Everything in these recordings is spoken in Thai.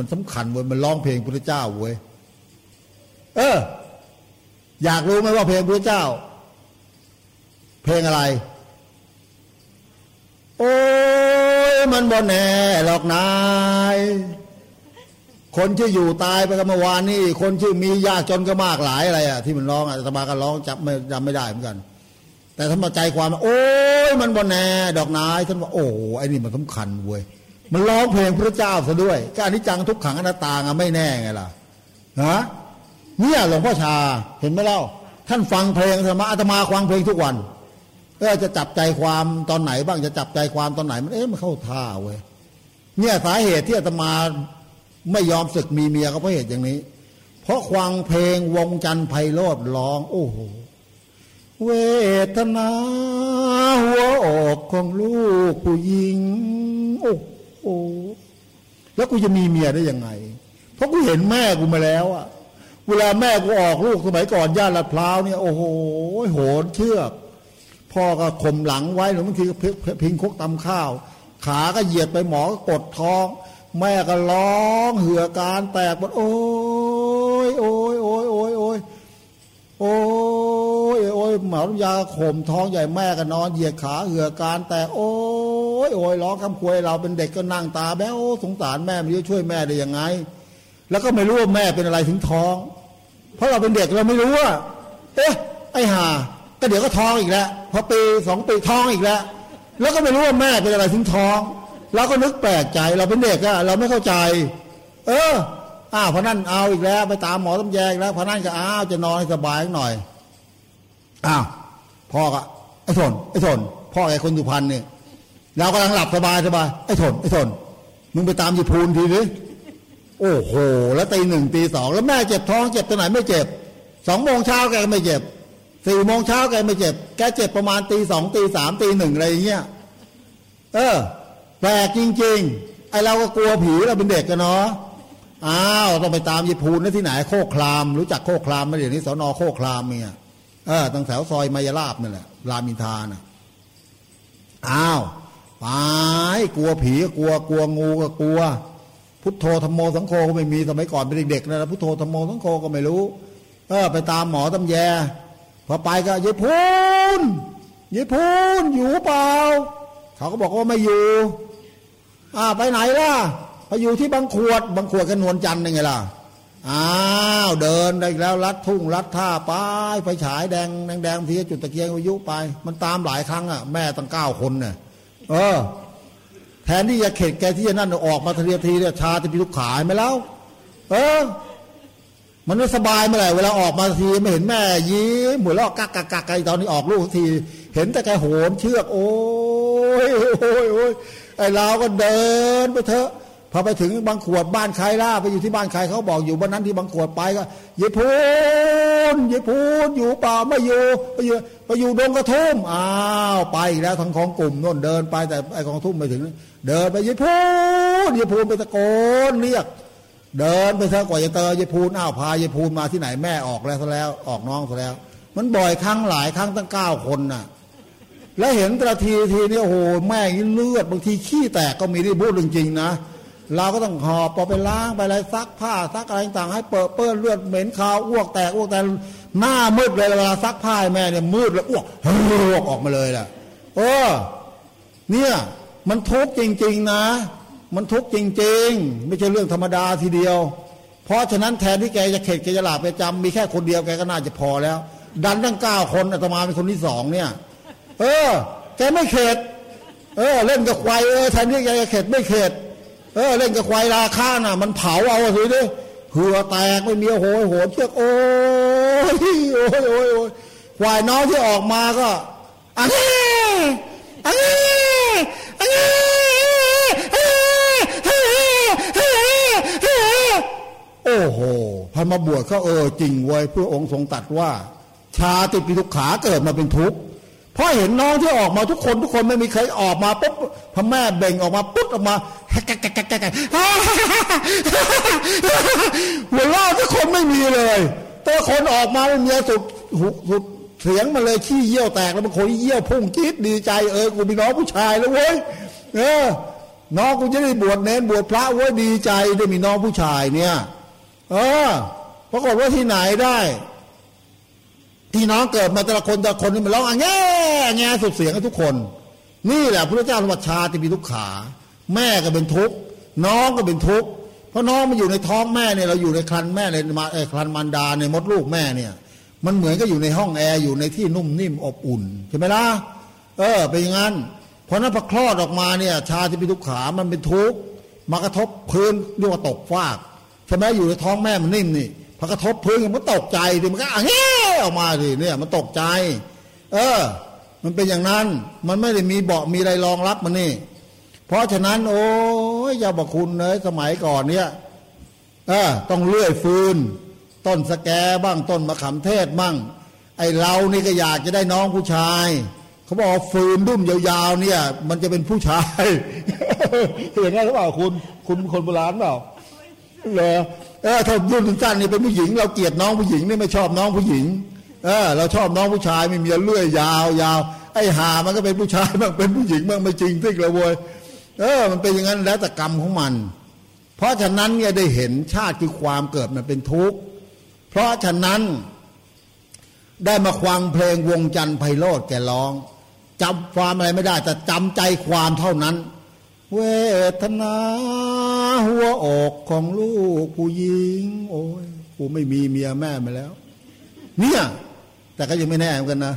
มันสำคัญเว้ยมันร้องเพลงพระเจ้าเว้ยเออ อยากรู้ไหมว่าเพลงพระเจ้า เพลงอะไร โอ้ยมันบนแน่หรอกนายคนชื่ออยู่ตายไปกันเมื่อวานนี่คนชื่อมียากจนก็มากหลายอะไรอะที่มันร้องอะตมาก็ร้องจับไม่จำไม่ได้เหมือนกัน แต่ท่านมาใจความ โอ้ยมันบนแน่ดอกนายท่านว่าโอ้ไอ้นี่มันสำคัญเว้ย มันร้องเพลงพระเจ้าซะด้วยก็อนิจจังทุกขังอนัตตาไงไม่แน่ไงล่ะฮะเนี่ยหลวงพ่อชาเห็นไหมเล่า ท่านฟังเพลงธรรมะอาตมาฟังเพลงทุกวันเออจะจับใจความตอนไหนบ้างจะจับใจความตอนไหนมันเอ๊ะมันเข้าท่าเว้ยเนี่ยสาเหตุที่อาตมาไม่ยอมศึกมีเมียก็เพราะเหตุอย่างนี้ เพราะฟังเพลงวงจันทร์ไพโรดร้อง โอ้โหเวทนาหัวอกของลูกผู้หญิงโอ้โหแล้วกูจะมีเมียได้ยังไง เพราะกูเห็นแม่กูมาแล้วอะเวลาแม่กูออกลูกสมัยก่อนย่านลาดพร้าวเนี่ยโอ้โหโหนเชือกพ่อก็ข่มหลังไว้หรือบางทีก็พิงคกตำข้าว ขาก็เหยียดไปหมอก็กดท้อง แม่ก็ร้องเหือการแตกหมดโอ้ยโอ้ยโอ้ยโอ้ยโอ้ยโอ้ยโอ้ยหมอยาข่มท้องใหญ่แม่ก็นอนเหยียดขาเหือการแตกโอ้ย โอ้ยร้องคำควยเราเป็นเด็กก็นั่งตาแบ้วสงสารแม่ไม่รู้ช่วยแม่ได้ยังไง แล้วก็ไม่รู้ว่าแม่เป็นอะไรถึงท้อง เพราะเราเป็นเด็กเราไม่รู้ว่าเอ๊ะไอ้ห่าก็เดี๋ยวก็ท้องอีกแล้วพอปีสองปีท้องอีกแล้ว แล้วก็ไม่รู้ว่าแม่เป็นอะไรถึงท้องเราก็นึกแปลกใจเราเป็นเด็กอะเราไม่เข้าใจ เอออ้าวพอนั่นเอาอีกแล้ว ไปตามหมอตำแยงแล้วพอนั่นก็อ้าวจะนอนให้สบายหน่อยอ้าวพ่อก็ไอ้ทนไอ้ทนพ่อไอ้คนสุพรรณเนี่ย เรากำลังหลับสบายสบายไอ้ทนไอ้ทนมึงไปตามยีพูนทีดิโอ้โห แล้วตีหนึ่งตีสองแล้วแม่เจ็บท้องเจ็บตรงไหนไม่เจ็บสองโมงเช้าแกก็ไม่เจ็บสี่โมงเช้าแกไม่เจ็บ แกเจ็บประมาณตีสองตีสามตีหนึ่งอะไรอย่างเงี้ยเออแปลกจริง ๆ ไอเราก็กลัวผีเราเป็นเด็กกันเนาะอ้าวต้องไปตามยีพูนที่ไหนโคกคลาม รู้จักโคกคลามไหมเดี๋ยวนี้สอนอโคกคลามเนี่ยเออตั้งแถวซอยมายาลาบนั่นแหละรามอินทานะอ้าว ไปกลัวผีก็กลัวกลัวงูก็กลัว พุทโธธรรมโมสังโฆก็ไม่มีสมัยก่อนเป็นเด็กๆนะพุทโธธรรมโมสังโฆก็ไม่รู้เออไปตามหมอตำแยพอไปก็ยายพูนยายพูนอยู่เปล่า เขาก็บอกว่าไม่อยู่อ่าไปไหนล่ะไปอยู่ที่บางขวดบางขวดกันนวลจันทร์ยังไงล่ะอ้าวเดินได้แล้วลัดทุ่งลัดท่าไปไฟฉายแดงแดงแดงทีจุดตะเกียงวิยุไป มันตามหลายครั้งอะแม่ตั้งเก้าคนเนี่ย เออ แทนที่จะเข็ดแกที่จะนั่นออกมาทีทีเนี่ยชาจะพิลุกขายไหมแล้ว เออ มันไม่สบายเมื่อไหร่เวลาออกมาทีไม่เห็นแม่ยิ้มหัวเราะกักกักกักไกตอนนี้ออกลูกที เห็นแต่แกโหนเชือก โอ้ยโอ้ยโอ้ยไอ้เราก็เดินไปเถอะ พอไปถึงบางขวดบ้านใครล่ะไปอยู่ที่บ้านใครเขาบอกอยู่บ้านนั้นที่บางขวดไปก็ยีพูนยีพูนอยู่เปล่าไม่อยู่ไปอยู่ไปอยู่ดงกระทุ่มอ้าวไปแล้วทั้งของกลุ่มโน่นเดินไปแต่ไอ้ของทุ่มไปถึง เดินไปยีพูนยีพูนไปตะโกนเรียก เดินไปเถอะกว่าจะเจอยายพูนอ้าวพายายพูนมาที่ไหนแม่ออกแล้วซะแล้วออกน้องซะแล้ว มันบ่อยครั้งหลายครั้งตั้งเก้าคนน่ะแล้วเห็นตะทีทีนี้โอ้โหแม่งเลือดบางทีขี้แตกก็มีที่พูดจริงๆนะ เราก็ต้องหอบพอไปล้างไปอะไรซักผ้าซักอะไรต่างให้เปิดเปื้อนเลือดเหม็นคาวอ้วกแตกอ้วกแต่หน้ามืดเลยเวลาซักผ้าแม่เนี่ยมืดแล้วอ้วกอ้วกออกมาเลยแหละเออเนี่ยมันทุกข์จริง ๆ นะ มันทุกข์จริง ๆ ไม่ใช่เรื่องธรรมดาทีเดียว เพราะฉะนั้นแทนที่แกจะเข็ดแกจะหลาบไปจำมีแค่คนเดียวแกก็น่าจะพอแล้ว ดันตั้งเก้าคนอาตมาเป็นคนที่สองเนี่ย เออแกไม่เข็ดเออ เล่นกับควายเออแทนที่แกจะเข็ดไม่เข็ด เออเล่นกับควายราคาน่ะ มันเผาเอาสิดิเหือแตกไม่มีโหยโหเชือกโอ้ยโอ้ยโอ้ยโอ้ยควายน้องที่ออกมาก็อันนี้อันนี้อันนี้โอ้โหพันมาบวชเขาเออจริงเว้ยพระองค์ทรงตัดว่า ชาติปีทุกขาเกิดมาเป็นทุกข์ เพราะเห็นน้องที่ออกมาทุกคนทุกคนไม่มีใครออกมาปุ๊บพ่อแม่เบ่งออกมาปุ๊บออกมาแกกแกกแกกหัวเราะทุกคนไม่มีเลย แต่คนออกมาไม่มีสุดสุดเสียงมาเลยขี้เยี่ยวแตกแล้วบางคนเยี่ยวพุ่งจี๊ดดีใจเออกูมีน้องผู้ชายแล้วเว้ยเออน้องกูจะได้บวชเน้นบวชพระเว้ยดีใจได้มีน้องผู้ชายเนี่ย เออปรากฏว่าที่ไหนได้ ที่น้องเกิดมาแต่ละคนแต่ละคนนี่มันร้องอะแง่แง่สุดเสียงกันทุกคน นี่แหละพระเจ้าวัชชาที่มีทุกขา แม่ก็เป็นทุกข์น้องก็เป็นทุกข์เพราะน้องมันอยู่ในท้องแม่เนี่ยเราอยู่ในครันแม่ในมาครันมารดาในมดลูกแม่เนี่ย มันเหมือนก็อยู่ในห้องแอร์อยู่ในที่นุ่มนิ่มอบอุ่นใช่ไหมล่ะเออเป็นอย่างนั้นเพราะนั้นพอคลอดออกมาเนี่ย ชาที่เป็นทุกขามันเป็นทุกข์มากระทบพื้นเรียกว่าตกฟากใช่ไหมอยู่ในท้องแม่มันนิ่มนี่ พอกระทบพื้นมันตกใจดิมันก็อะเฮ้ออกมาสิเนี่ย มันตกใจ เออ มันเป็นอย่างนั้น มันไม่ได้มีเบาะมีอะไรรองรับมันนี่ เพราะฉะนั้น โอ้ยยาบคุณเลยสมัยก่อนเนี่ยเออต้องเลื่อยฟืน ต้นสแกบ้างต้นมะขามเทศบ้างไอเรานี่ก็อยากจะได้น้องผู้ชายเขาบอกฟืนดุ้มยาวๆเนี่ย มันจะเป็นผู้ชายเห็นไหมหรือเปล่าคุณ คุณคนโบราณเปล่า เหรอเออถ้ารุ่นสั้นนี่เป็นผู้หญิง เราเกลียดน้องผู้หญิงนี่ไม่ชอบน้องผู้หญิง เออ เราชอบน้องผู้ชายไม่มีเลื่อยยาวยาวไอ้หามันก็เป็นผู้ชายบ้างเป็นผู้หญิงบ้างไม่จริงทิกละโวยเออ มันเป็นอย่างนั้นแล้วแต่กรรมของมัน เพราะฉะนั้นเนี่ยได้เห็นชาติคือความเกิดมันเป็นทุกข์เพราะฉะนั้น ได้มาควังเพลงวงจันทร์ไพโรธแกร้องจำความอะไรไม่ได้ แต่จำใจความเท่านั้น เวทนา หัวอกของลูกผู้หญิง โอ้ยกูไม่มีเมียแม่มาแล้ว เนี่ย แต่ก็ยังไม่แน่เหมือนกันนะ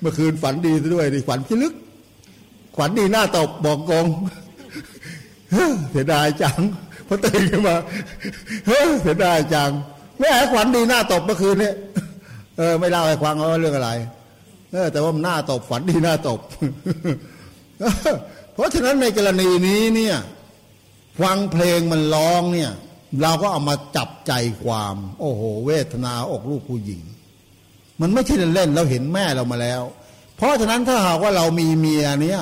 เมื่อคืนฝันดีซะด้วยดิฝันพิลึกฝันดีหน้าตบบอกกงเสียดายจังพอตื่นขึ้นมาเสียดายจังแม่ขวัญดีหน้าตบเมื่อคืนเนี้เออไม่เล่าให้ฟังว่าเรื่องอะไร เออ แต่ว่ามันหน้าตบฝันดีหน้าตบ เพราะฉะนั้นในกรณีนี้เนี่ยฟังเพลงมันร้องเนี่ย เราก็เอามาจับใจความ โอ้โห เวทนาอกลูกผู้หญิง มันไม่ใช่เล่นเราเห็นแม่เรามาแล้ว เพราะฉะนั้นถ้าหากว่าเรามีเมียเนี่ย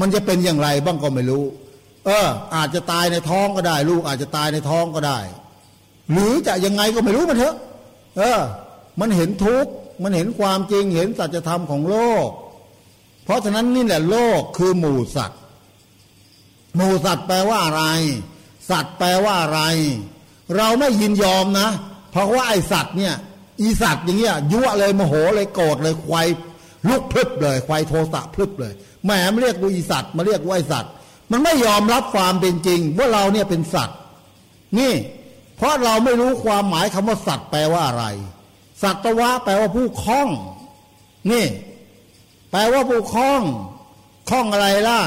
มันจะเป็นอย่างไรบ้างก็ไม่รู้ เออ อาจจะตายในท้องก็ได้ ลูกอาจจะตายในท้องก็ได้ หรือจะยังไงก็ไม่รู้มันเถอะ เออ มันเห็นทุกข์มันเห็นความจริงเห็นสัจธรรมของโลก เพราะฉะนั้นนี่แหละโลกคือหมู่สัตว หมู่สัตว์แปลว่าอะไร สัตว์แปลว่าอะไร เราไม่ยินยอมนะ เพราะว่าไอสัตว์เนี่ยอีสัตว์อย่างเงี้ยยั่วเลยโมโหเลยโกรธเลยควายลุกพลึบเลยควายโทสะพลึบเลยแหมไม่เรียกว่าอีสัตว์มาเรียกว่าไอสัตว์ มันไม่ยอมรับความเป็นจริง ว่าเราเนี่ยเป็นสัตว์ นี่ เพราะเราไม่รู้ความหมายคำว่าสัตว์แปลว่าอะไร สัตวะแปลว่าผู้คล้อง นี่ แปลว่าผู้คล้องคล้องอะไรล่ะ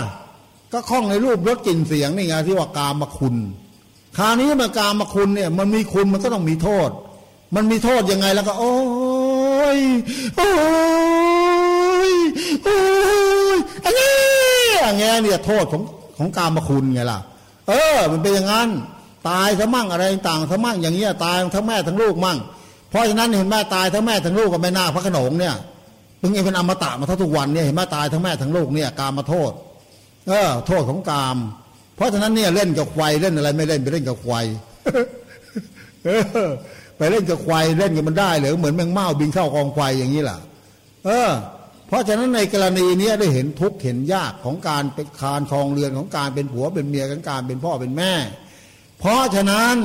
ก็คล้องในรูปรสกลิ่นเสียงนี่ไงที่ว่ากามคุณ คราวนี้มันกามคุณเนี่ย มันมีคุณมันก็ต้องมีโทษ มันมีโทษยังไงแล้วก็ โอ้ยโอ้ยโอ้ยอันนี้อย่างเงี้ยเนี่ยโทษของของกามคุณไงล่ะ เออ มันเป็นอย่างนั้น ตายซะมั่งอะไรต่างซะมั่งอย่างเงี้ยตายทั้งแม่ทั้งลูกมั่ง เพราะฉะนั้นเห็นแม่ตายทั้งแม่ทั้งลูกกับแม่นาพระโขนงเนี่ยมึงเองเป็นอมตะมาทั้งทุกวันเนี่ยเห็นแม่ตายทั้งแม่ทั้งลูกเนี่ย กามมาโทษ เออโทษของกาม เพราะฉะนั้นเนี่ยเล่นกับควายเล่นอะไรไม่เล่นไปเล่นกับควายไปเล่นกับควายเล่นกับมันได้หรือเหมือนแมงเม่าบินเข้ากองควายอย่างนี้ล่ะ เออ เพราะฉะนั้นในกรณีนี้ได้เห็นทุกข์เห็นยากของการเป็นคานคลองเรือนของการเป็นผัวเป็นเมียของการเป็นพ่อเป็นแม่ เพราะฉะนั้น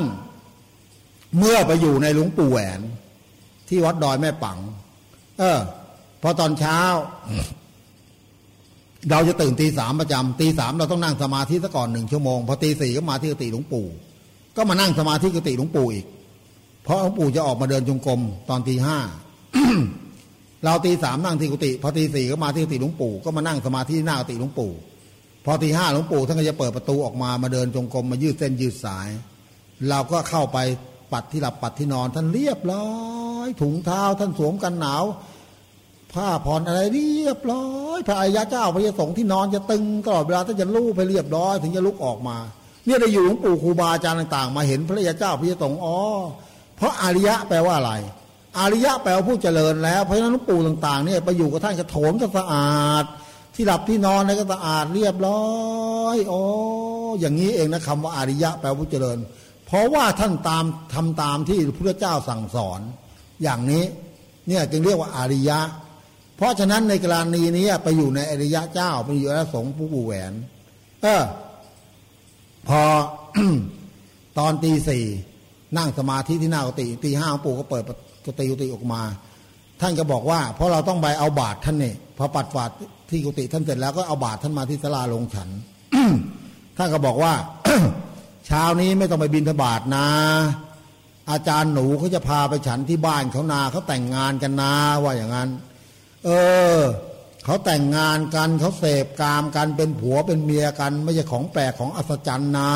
เมื่อไปอยู่ในหลวงปู่แหวน ที่วัดดอยแม่ปัง เออพอตอนเช้า เราจะตื่นตีสามประจำตีสามเราต้องนั่งสมาธิซะก่อนหนึ่งชั่วโมงพอตีสี่ก็มาที่กุฏิหลวงปู่ ก็มานั่งสมาธิกุฏิหลวงปู่อีก เพราะหลวงปู่จะออกมาเดินจงกรมตอนตีห้าเราตีสามนั่งที่กุฏิพอตีสี่ก็มาที่กุฏิหลวงปู่ก็มานั่งสมาธิหน้ากุฏิหลวงปู่ พอตีห้าหลวงปู่ท่านก็จะเปิดประตูออกมามาเดินจงกรมมายืดเส้นยืดสาย เราก็เข้าไปปัดที่หลับปัดที่นอน ท่านเรียบร้อย ถุงเท้าท่านสวมกันหนาว ผ้าผ่อนอะไรเรียบร้อยพระอริยะเจ้าพระยสงฆ์ที่นอนจะตึงตลอดเวลาท่านจะลู่ไปเรียบร้อยถึงจะลุกออกมา เนี่ยได้อยู่หลวงปู่ครูบาอาจารย์ต่าง ๆ มาเห็นพระอริยะเจ้าพระยสงฆ์อ๋อเพราะอริยะแปลว่าอะไร อริยะแปลว่าผู้เจริญแล้วเพราะฉะนั้นหลวงปู่ต่างๆเนี่ยไปอยู่กับท่านกระโถนก็สะอาด ที่หลับที่นอนนี่ก็สะอาดเรียบร้อยอ้ออย่างนี้เองนะคำว่าอริยะแปลว่าผู้เจริญ เพราะว่าท่านตามทำตามที่พระเจ้าสั่งสอน อย่างนี้เนี่ยจึงเรียกว่าอริยะ เพราะฉะนั้นในกรณีนี้ไปอยู่ในอริยะเจ้าไปอยู่อริยสงฆ์ผู้ปู่แหวน เออ พอตอนตีสี่นั่งสมาธิที่หน้ากุฏิตีห้าปู่ก็เปิดกุฏิกุฏิออกมา ท่านก็บอกว่า เพราะเราต้องไปเอาบาตรท่านเนี่ยพอปัดฝาดที่กุฏิท่านเสร็จแล้วก็เอาบาตรท่านมาที่ศาลาลงฉันท่านก็บอกว่าเช้านี้ไม่ต้องไปบินทบาทนะ อาจารย์หนูเขาจะพาไปฉันที่บ้านเขานาเขาแต่งงานกันนาว่าอย่างนั้น เออ เขาแต่งงานกันเขาเสพกามกันเป็นผัวเป็นเมียกัน ไม่ใช่ของแปลกของอัศจรรย์นา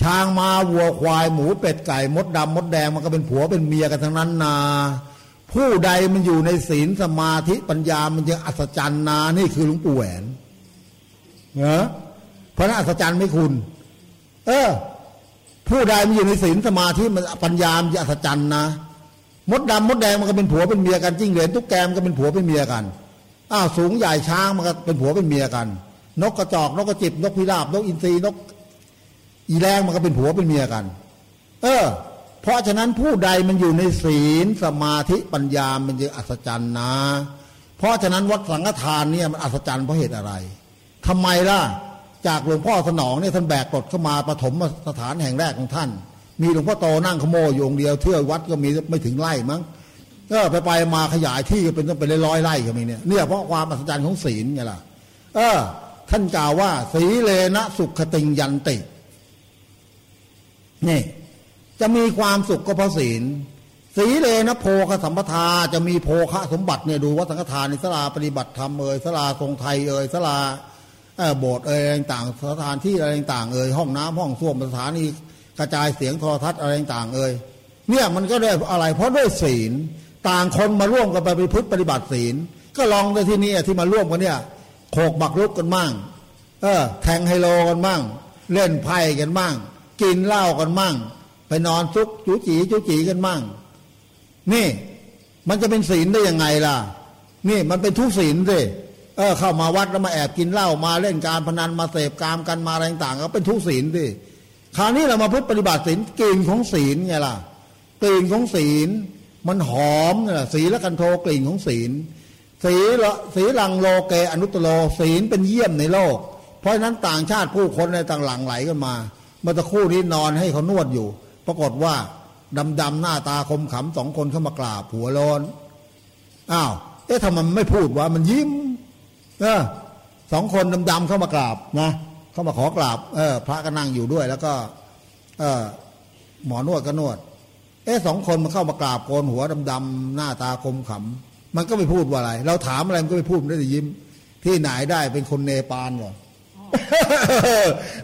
ช้างมาวัวควายหมูเป็ดไก่มดดำมดแดงมันก็เป็นผัวเป็นเมียกันทั้งนั้นนาผู้ใดมันอยู่ในศีลสมาธิปัญญามันยังอัศจรรย์นานี่คือหลวงปู่แหวนเนอะเพราะนั้นอัศจรรย์ไม่คุณ เออ ผู้ใดมันอยู่ในศีลสมาธิมันปัญญามันจะอัศจรรย์นะ มดดำมดแดงมันก็เป็นผัวเป็นเมียกันจิ้งเหลนตุ๊กแกมันก็เป็นผัวเป็นเมียกันอ้าวสูงใหญ่ช้างมันก็เป็นผัวเป็นเมียกัน นกกระจอกนกกระจิบนกพิราบนกอินทรีนก อีแรงมันก็เป็นผัวเป็นเมียกัน เออ เพราะฉะนั้นผู้ใดมันอยู่ในศีลสมาธิปัญญามันจะอัศจรรย์นะ เพราะฉะนั้นวัดสังฆทานเนี่ยมันอัศจรรย์เพราะเหตุอะไรทำไมล่ะ จากหลวงพ่อสนองเนี่ยท่านแบกกดเข้ามาปฐมสถานแห่งแรกของท่าน มีหลวงพ่อโตนั่งขโมยอยู่องเดียวเที่ยววัดก็มีไม่ถึงไร่มั้งก็ไปไปมาขยายที่ก็เป็นต้องเป็นร้อยไร่ก็มีเนี่ยเนี่ยเพราะความอัศจรรย์ของศีลไงล่ะ เออ ท่านกล่าวว่า สีเลนะสุขติงยันตินี่จะมีความสุขก็เพราะศีลสีเลนะโพคสัมปทาจะมีโพคะสมบัติเนี่ยดูว่าสังฆทานในสลาปฏิบัติธรรมเอ่ยสลาทรงไทยเอ่ยสลาโบสถ์เอ่ยต่างสถานที่อะไรต่างเอ่ยห้องน้ำห้องส้วมสถานี กระจายเสียงโทรทัศน์อะไรต่างเอ่ยเนี่ยมันก็ได้อะไร เพราะด้วยศีลต่างคนมาร่วมกันไปพฤติปฏิบัติศีล ก็ลองในที่นี้ที่มาร่วมกันเนี่ยโขกบักรุกกันมั่งเออแทงไฮโลกันมั่ง เล่นไพ่กันมั่ง กินเหล้ากันมั่ง ไปนอนซุกจูจีจูจีกันมั่ง นี่มันจะเป็นศีลได้ยังไงล่ะ นี่มันเป็นทุกศีลสิเออเข้ามาวัดแล้วมาแอบกินเหล้ามาเล่นการพนันมาเสพกามกันมาอะไรต่างก็เป็นทุกศีลสิ คราวนี้เรามาพุทธปฏิบัติศีลกลิ่นของศีลไงล่ะกลิ่นของศีล มันหอมนะสีละกันโทกลิ่นของศีลสีละสีลังโลเกอนุตโลศีลเป็นเยี่ยมในโลก เพราะฉะนั้นต่างชาติผู้คนในต่างหลังไหลกันมาเมื่อตะคู่นี้นอนให้เขานวดอยู่ ปรากฏว่าดำดำหน้าตาคมขำสองคนเข้ามากราบหัวร้อนอ้าวเอ๊ะทำไมมันไม่พูดว่ามันยิ้มเออสองคนดำดำเข้ามากราบนะ เข้ามาขอกราบเออ พระก็นั่งอยู่ด้วย แล้วก็ เออหมอนวดก็นวด เอ๊ะสองคนมันเข้ามากราบโกนหัวดำๆหน้าตาคมขำมันก็ไม่พูดว่าอะไร เราถามอะไรมันก็ไม่พูดมันได้แต่ยิ้ม ที่ไหนได้เป็นคนเนปาลเหรอ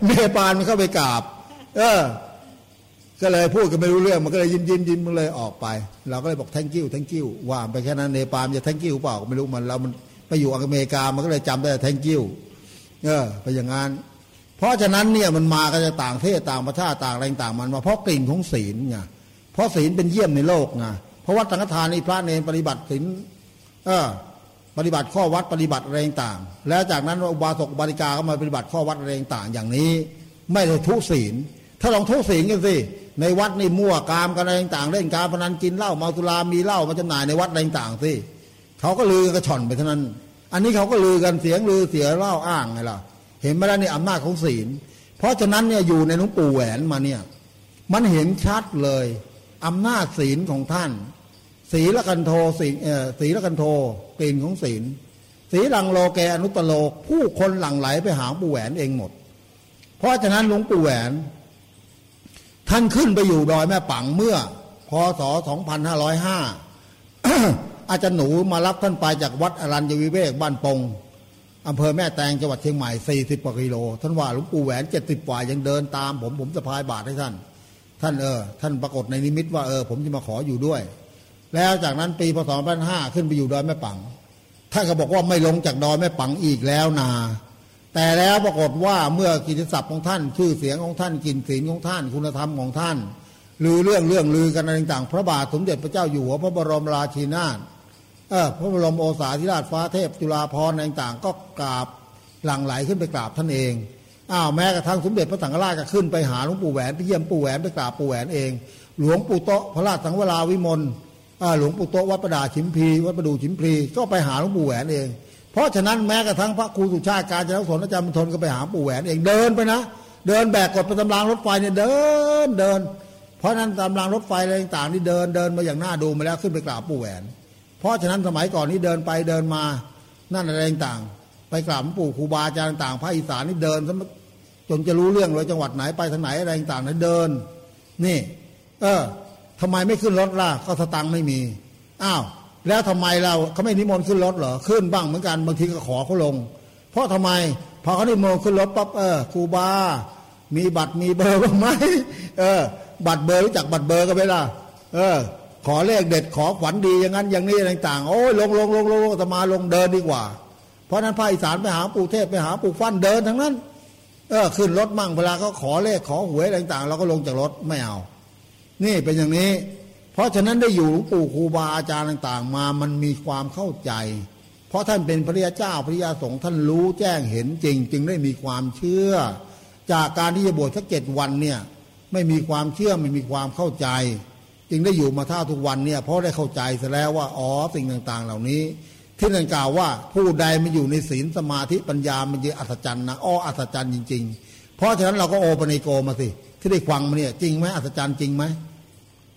เนปาลมันเข้าไปกราบ เออ ก็เลยพูดกันไม่รู้เรื่องมันก็เลยยิ้มยิ้มยิ้มมันเลยออกไป เราก็เลยบอก thank you thank you ว่าไปแค่นั้นเนปาลจะ thank you เปล่าไม่รู้มันเรามันไปอยู่อเมริกามันก็เลยจำได้ thank you เออไปอย่างนั้น เพราะฉะนั้นเนี่ยมันมากันจะต่างเทศต่างประเทศต่างอะไรต่างมันมาเพราะกลิ่นของศีลไงเพราะศีลเป็นเยี่ยมในโลกไงเพราะวัดสังฆทานนี่พระเนรปฏิบัติศีลเออปฏิบัติข้อวัดปฏิบัติอะไรต่างแล้วจากนั้นอุบาสกบาริกาก็มาปฏิบัติข้อวัดอะไรต่างอย่างนี้ ไม่ได้ทุศีล ถ้าลองทุศีลกันสิในวัดนี่มั่วกามกันอะไรต่างเล่นการพนันกินเหล้าเมาสุรามีเหล้ามาจำหน่ายในวัดอะไรต่างสิเขาก็ลือกระชอนไปเท่านั้น อันนี้เขาก็ลือกันเสียงลือเสียเล่าอ้างไงล่ะ เห็นไหมล่ะนี่อำนาจของศีล เพราะฉะนั้นเนี่ยอยู่ในหลวงปู่แหวนมาเนี่ย มันเห็นชัดเลยอำนาจศีลของท่าน ศีลกันโทศีศีลกันโทกลิ่นของศีลศีลังโลแกอนุตโลก ผู้คนหลั่งไหลไปหาปู่แหวนเองหมด เพราะฉะนั้นหลวงปู่แหวน ท่านขึ้นไปอยู่ดอยแม่ปังเมื่อพศ 2505 อาจารย์หนูมารับท่านไปจากวัดอรัญญวิเวกบ้านปง อำเภอแม่แตงจังหวัดเชียงใหม่40กว่ากิโล ท่านว่าหลวงปู่แหวน70กว่ายังเดินตามผมผมจะพายบาทให้ท่าน ท่านเออ ท่านปรากฏในนิมิตว่าเออ ผมจะมาขออยู่ด้วย แล้วจากนั้นปีพศ2505ขึ้นไปอยู่ดอยแม่ปังท่านก็บอกว่าไม่ลงจากดอยแม่ปังอีกแล้วนา แต่แล้วปรากฏว่าเมื่อกิจศัพท์ของท่านชื่อเสียงของท่านกินศีลของท่าน คุณธรรมของท่านลือเรื่องเรื่องลือกันอะไรต่างพระบาทสมเด็จพระเจ้าอยู่หัวพระบรมราชินาถ พระบรมโอษาธิราชฟ้าเทพจุฬาภรณ์ต่างก็กราบหลั่งไหลขึ้นไปกราบท่านเองอ้าวแม้กระทั่งสมเด็จพระสังฆราชก็ขึ้นไปหาหลวงปู่แหวนไปเยี่ยมปู่แหวนไปกราบปู่แหวนเอง หลวงปู่โตพระราชสังวราวิมลหลวงปู่โตวัดประดาชิมพีวัดประดูชิมพีก็ไปหาหลวงปู่แหวนเอง เพราะฉะนั้นแม้กระทั่งพระครูสุชาติการจนสนอาจารย์มณฑลก็ไปหาปู่แหวนเองเดินไปนะ เดินแบกกดไปตำรางรถไฟเนี่ยเดินเดิน เพราะนั้นตำรางรถไฟอะไรต่างๆนี่เดินเดินมาอย่างน่าดูมาแล้วขึ้นไปกราบปู่แหวน เพราะฉะนั้นสมัยก่อนนี้เดินไปเดินมานั่นอะไรต่างไปกราบปู่ครูบาอาจารย์ต่างภาคอีสานนี่เดินจนจะรู้เรื่องเลยจังหวัดไหนไปทางไหนอะไรต่างๆนั้นเดิน นี่ เออทำไมไม่ขึ้นรถล่ะก็สตังค์ไม่มีอ้าวแล้วทำไมเราเขาไม่นิมนต์ขึ้นรถเหรอขึ้นบ้างเหมือนกันบางทีก็ขอเขาลง เพราะทำไมพอเขานิมนต์ขึ้นรถปั๊บเออครูบา มีบัตรมีเบอร์บ้างไหมเออ บัตรเบอร์รู้จักบัตรเบอร์กันไหมล่ะเออ ขอเลขเด็ดขอขวัญดีอย่างนั้นอย่างนี้ต่างๆโอ้ยลงลงลงลงจะมาลงเดินดีกว่า เพราะนั้นภาคอีสานไปหาปู่เทพไปหาปู่ฟันเดินทั้งนั้น เออขึ้นรถมั่งเวลาเขาขอเลขขอหวยอะไรต่างๆ เราก็ลงจากรถไม่เอา นี่เป็นอย่างนี้ เพราะฉะนั้นได้อยู่หลวงปู่ครูบาอาจารย์ต่างๆ มามันมีความเข้าใจ เพราะท่านเป็นพระยาเจ้าพระยาสงฆ์ท่านรู้แจ้งเห็นจริง จึงได้มีความเชื่อ จากการที่จะบวชสักเจ็ดวันเนี่ยไม่มีความเชื่อไม่มีความเข้าใจ จึงได้อยู่มาท่าทุกวันเนี่ยเพราะได้เข้าใจซะแล้วว่าอ๋อสิ่งต่างๆ เหล่านี้ ที่นั่นกล่าวว่าผู้ใดมาอยู่ในศีลสมาธิปัญญามันเยอะอัศจรรย์นะอ้ออัศจรรย์จริง ๆ เพราะฉะนั้นเราก็โอปนิโกมาสิที่ได้ฟังมาเนี่ยจริงไหมอัศจรรย์จริงไหม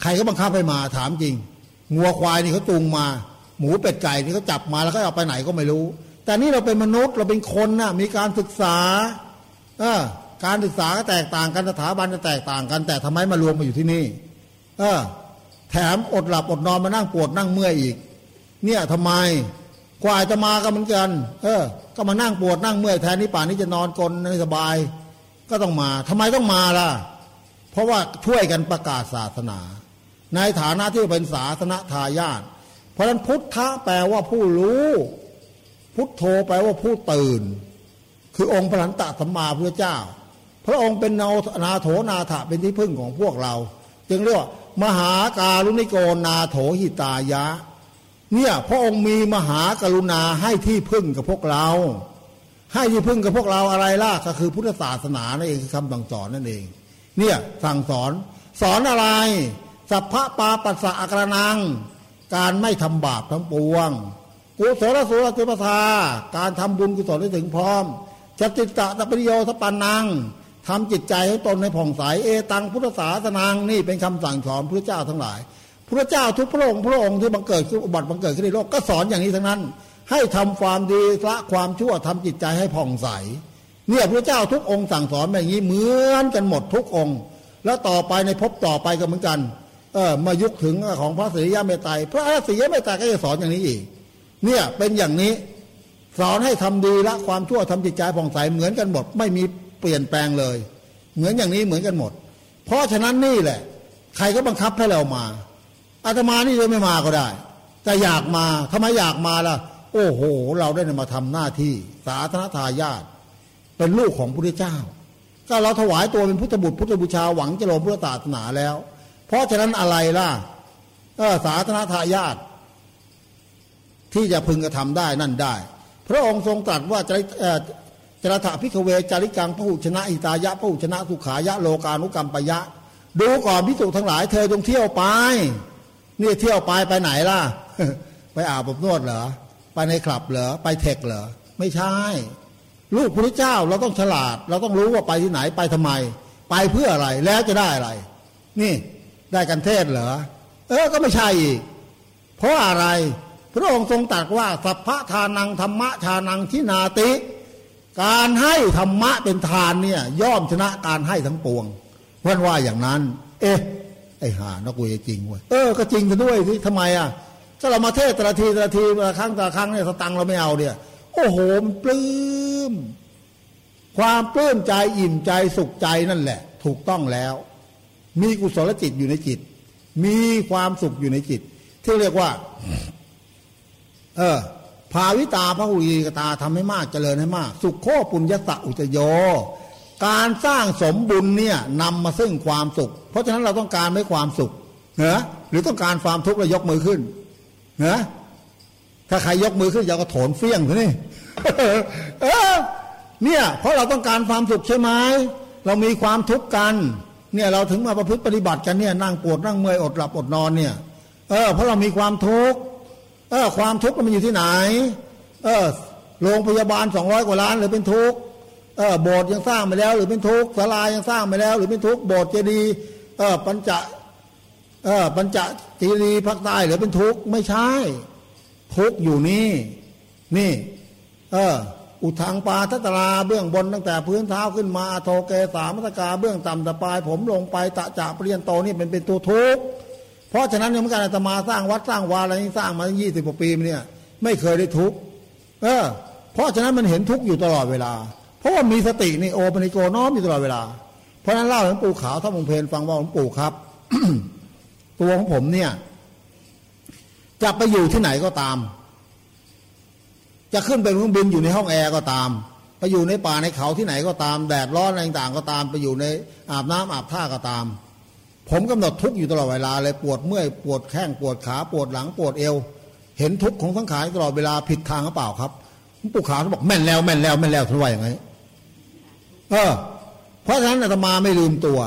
ใครก็บังคับให้มาถามจริงงัวควายนี่เขาจูงมา หมูเป็ดไก่นี่เขาจับมาแล้วก็เอาไปไหนก็ไม่รู้ แต่นี่เราเป็นมนุษย์เราเป็นคนนะมีการศึกษาเออการศึกษาก็แตกต่างกันสถาบันจะแตกต่างกัน แต่ทำไมมารวมมาอยู่ที่นี่ เออ แถมอดหลับอดนอนมานั่งปวดนั่งเมื่อยอีก เนี่ยทำไมกว่าจะมาก็เหมือนกัน เออ ก็มานั่งปวดนั่งเมื่อยแทนนี้ป่านนี้จะนอนกลนสบาย ก็ต้องมาทำไมต้องมาล่ะ เพราะว่าช่วยกันประกาศศาสนา ในฐานะที่เป็นศาสนาทายาทเพราะฉะนั้นพุทธะแปลว่าผู้รู้ พุทโธแปลว่าผู้ตื่น คือองค์พระหันตะสัมมาพุทธเจ้า พระองค์เป็นนานาโถนาถะเป็นที่พึ่งของพวกเรา จึงเรียกว่า มหาการุณิโกนาโถหิตายะ เนี่ยพระองค์มีมหากรุณาให้ที่พึ่งกับพวกเรา ให้ที่พึ่งกับพวกเราอะไรล่ะก็คือพุทธศาสนานั่นเองคือคำสั่งสอนนั่นเอง เนี่ยสั่งสอน สอนอะไร สัพพะปาปัสสะอกรนัง การไม่ทำบาปทั้งปวง กุศลสุรติปทาการทำบุญกุศลให้ถึงพร้อมจติตะตปริโยทปันนัง ทำจิตใจให้ตนในผ่องใสเอตังพุทธศาสนางนี่เป็นคำสั่งสอนพระเจ้าทั้งหลาย พระเจ้าทุกพระองค์พระองค์ที่บังเกิดขึ้นอุบัติบังเกิดขึ้นในโลกก็สอนอย่างนี้ทั้งนั้น ให้ทำความดีละความชั่วทำจิตใจให้ผ่องใส เนี่ยพระเจ้าทุกองค์สั่งสอนแบบนี้เหมือนกันหมดทุกองค์ แล้วต่อไปในภพต่อไปก็เหมือนกันเออมายุคถึงของพระศรียะเมตไตรพระศรียะเมตไตรก็จะสอนอย่างนี้อีก เนี่ยเป็นอย่างนี้สอนให้ทำดีละความชั่วทำจิตใจผ่องใสเหมือนกันหมดไม่มี เปลี่ยนแปลงเลย เหมือนอย่างนี้เหมือนกันหมด เพราะฉะนั้นนี่แหละ ใครก็บังคับให้เรามาอาตมานี่จะไม่มาก็ได้ แต่อยากมาทำไมอยากมาล่ะ โอ้โห เราได้มาทำหน้าที่ สาธารณทายาทเป็นลูกของพระเจ้า ก็เราถวายตัวเป็นพุทธบุตรพุทธบูชาหวังจะลงพุทธศาสนาแล้ว เพราะฉะนั้นอะไรล่ะก็สาธารณทายาทที่จะพึงกระทำได้นั่นได้ พระองค์ทรงตรัสว่าจะ จรถาพิกเวจาริกังพระหุชนะอิตายะพระหุชนะสุขายะโลกานุกรรมปยะ ดูก่อนพิสุทั้งหลายเธอจงเที่ยวไป นี่เที่ยวไปไปไหนล่ะ ไปอาบอบนวดเหรอ ไปในคลับเหรอ ไปเทคเหรอ ไม่ใช่ ลูกพระเจ้าเราต้องฉลาด เราต้องรู้ว่าไปที่ไหนไปทำไม ไปเพื่ออะไรแล้วจะได้อะไร นี่ได้กันเทศเหรอ เออก็ไม่ใช่อีก เพราะอะไร พระองค์ทรงตรัสว่าสัพพะทานังธรรมะทานังทินาติ การให้ธรรมะเป็นทานเนี่ย ย่อมชนะการให้ทั้งปวงเพื่อนว่าอย่างนั้น เอ๊ะไอ้หานักวยจริงเว้ยเออก็จริงกันด้วยสิทำไมอะถ้าเรามาเทศแต่ละทีแต่ละทีแต่ละครั้งแต่ละครั้งเนี่ยสตังเราไม่เอาเนี่ยโอ้โหมปลื้มความปลื้มใจอิ่มใจสุขใจนั่นแหละ ถูกต้องแล้ว มีกุศลจิตอยู่ในจิต มีความสุขอยู่ในจิต ที่เรียกว่า เออ ภาวิตาพระหุลีกตาทำให้มากเจริญให้มาก สุขโคปุญญสะอุจโย การสร้างสมบุญเนี่ยนำมาซึ่งความสุข เพราะฉะนั้นเราต้องการไม่ความสุขเหรอหรือต้องการความทุกข์เรายกมือขึ้นเหรอถ้าใครยกมือขึ้นอยาก็โถนเฟี้ยงนี่เออเนี่ยเพราะเราต้องการความสุขใช่ไหมเรามีความทุกข์กัน เนี่ยเราถึงมาประพฤติปฏิบัติกันเนี่ยนั่งปวดนั่งเมื่อยอดหลับอดนอนเนี่ย เออเพราะเรามีความทุกข์ เออความทุกข์มันอยู่ที่ไหน เออโรงพยาบาลสองร้อยกว่าล้านหรือเป็นทุกข์เออโบสถ์ยังสร้างไปแล้ว หรือเป็นทุกข์ศาลายังสร้างไปแล้ว หรือเป็นทุกข์โบสถ์เจดีย์เออปัญจะเออปัญจจีรีภาคใต้หรือเป็นทุกข์ไม่ใช่ ทุกข์อยู่นี่ นี่ เอออุทังปาทัตราเบื้องบนตั้งแต่พื้นเท้าขึ้นมาโทเกสามัตกาเบื้องต่ำตะปลายผมลงไปตะจ่าเปลี่ยนโตนี่เป็นเป็นตัวทุกข์ เพราะฉะนั้นเนี่ยมื่อการอาตมาสร้างวัดสร้างวาอะไรนี่สร้างมายี่สิบกว่าปีเนี่ย ไม่เคยได้ทุกข์เออ เพราะฉะนั้นมันเห็นทุกข์อยู่ตลอดเวลา เพราะว่ามีสตินี่โอปนิโกน้อมอยู่ตลอดเวลา เพราะนั้นเล่าหลวงปู่ขาวท่านมงเพลฟังว่าหลวงปู่ครับ ตัวของผมเนี่ย จะไปอยู่ที่ไหนก็ตาม จะขึ้นไปเครื่องบินอยู่ในห้องแอร์ก็ตามไปอยู่ในป่าในเขาที่ไหนก็ตามแดดร้อนอะไรต่างก็ตาม ไปอยู่ในอาบน้ำอาบท่าก็ตาม ผมกำหนดทุกอยู่ตลอดเวลาเลยปวดเมื่อยปวดแข้งปวดขาปวดหลังปวดเอว เห็นทุกข์ของสังขารตลอดเวลาผิดทางหรือเปล่าครับปู่ขาเขาบอกแม่นแล้วแม่นแล้วแม่นแล้วท่านว่าอย่างไงเออเพราะฉะนั้นอาตมาไม่ลืมตัว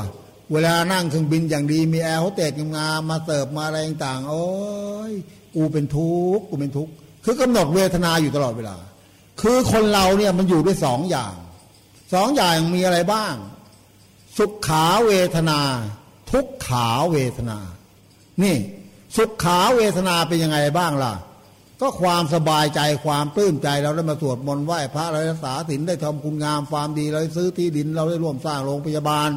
เวลานั่งเครื่องบินอย่างดีมีแอร์โฮสเตสงามมาเสิร์ฟมาอะไรต่างๆโอ้ยกูเป็นทุกข์กูเป็นทุกข์คือกำหนดเวทนาอยู่ตลอดเวลา คือคนเราเนี่ยมันอยู่ด้วยสองอย่างสองอย่างมีอะไรบ้าง สุขขาเวทนา ทุกขาเวทนา นี่สุขขาเวทนาเป็นยังไงบ้างล่ะ ก็ความสบายใจความปลื้มใจเราได้มาสวดมนต์ไหว้พระเราได้รักษาศีลได้ทำคุณงามความดีเราได้ซื้อที่ดิน เราได้ร่วมสร้างโรงพยาบาล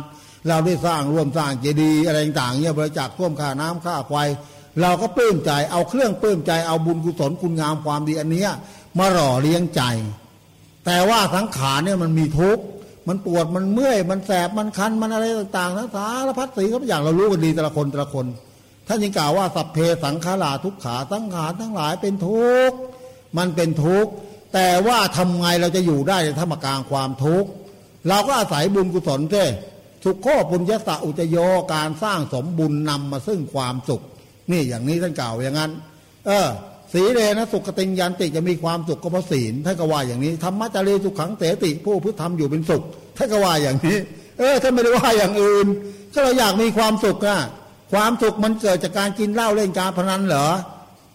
เราได้สร้างร่วมสร้างเจดีย์อะไรต่างๆเนี่ยบริจาคท่วมค่าน้ำค่าไฟเราก็ปลื้มใจเอาเครื่องปลื้มใจเอาบุญกุศลคุณงามความดีอันเนี้ยมาหล่อเลี้ยงใจ แต่ว่าสังขารเนี่ยมันมีทุกข์ มันปวดมันเมื่อย มันแสบมันคันมันอะไรต่างๆทั้งสารพัดสีทุกอย่างเรารู้กันดีแต่ละคนแต่ละคนท่านยังกล่าวว่าสัพเพสังขาราทุกขาสังขาทั้งหลายเป็นทุกข์มันเป็นทุกข์แต่ว่าทำไงเราจะอยู่ได้ในธรรมกลางความทุกข์เราก็อาศัยบุญกุศลเจ้สุขโคปุญญสะอุจโยการสร้างสมบุญนำมาซึ่งความสุข นี่อย่างนี้ท่านกล่าวอย่างนั้น เออ สีเลนะสุขติงยันติจะมีความสุขก็เพราะศีลท่านก็ว่าอย่างนี้ธรรมะจารีสุขขังเตติผู้พุทธธรรมอยู่เป็นสุขท่านก็ว่าอย่างนี้ เออท่านไม่ได้ว่าอย่างอื่น ก็เราอยากมีความสุขอะความสุขมันเกิดจากการกินเหล้าเล่นการพนันเหรอ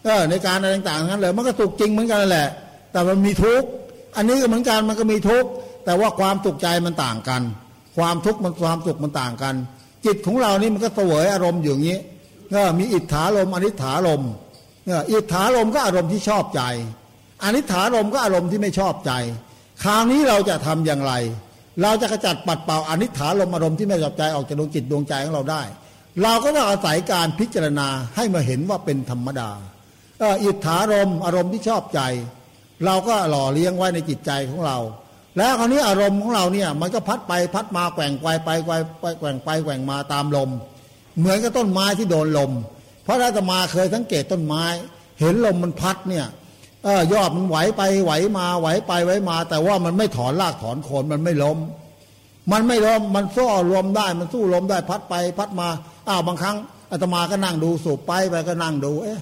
เออในการอะไรต่างๆนั้นเหรอมันก็สุขจริงเหมือนกันแหละ แต่มันมีทุกข์อันนี้ก็เหมือนกันมันก็มีทุกข์แต่ว่าความสุขใจมันต่างกัน ความทุกข์มันความสุขมันต่างกัน จิตของเรานี่มันก็เสวยอารมณ์อย่างนี้ก็มีอิทธาลมอนิถาลมเนี่ย อิทธาลมก็อารมณ์ที่ชอบใจอนิถาลมก็อารมณ์ที่ไม่ชอบใจ คราวนี้เราจะทำอย่างไร เราจะขจัดปัดเป่าอนิถาลมอารมณ์ที่ไม่ชอบใจออกจากดวงจิตดวงใจของเราได้ เราก็ต้องอาศัยการพิจารณาให้มาเห็นว่าเป็นธรรมดาอิทธารมอารมณ์ที่ชอบใจ เราก็หล่อเลี้ยงไว้ในจิตใจของเรา แล้วคราวนี้อารมณ์ของเราเนี่ยมันก็พัดไปพัดมาแกว่งไปไปไปไปแกว่งไปแกว่งมาตามลม เหมือนกับต้นไม้ที่โดนลม เพราะอาตมาเคยสังเกตต้นไม้ เห็นลมมันพัดเนี่ยเออยอดมันไหวไปไหวมาไหวไปไหวมา แต่ว่ามันไม่ถอนรากถอนโคนมันไม่ล้ม มันไม่ล้มมันสู้ลมได้ มันสู้ลมได้พัดไป พัดมาอ้าวบางครั้งอาตมาก็นั่งดูสูบไปไปก็นั่งดู เอ๊ะ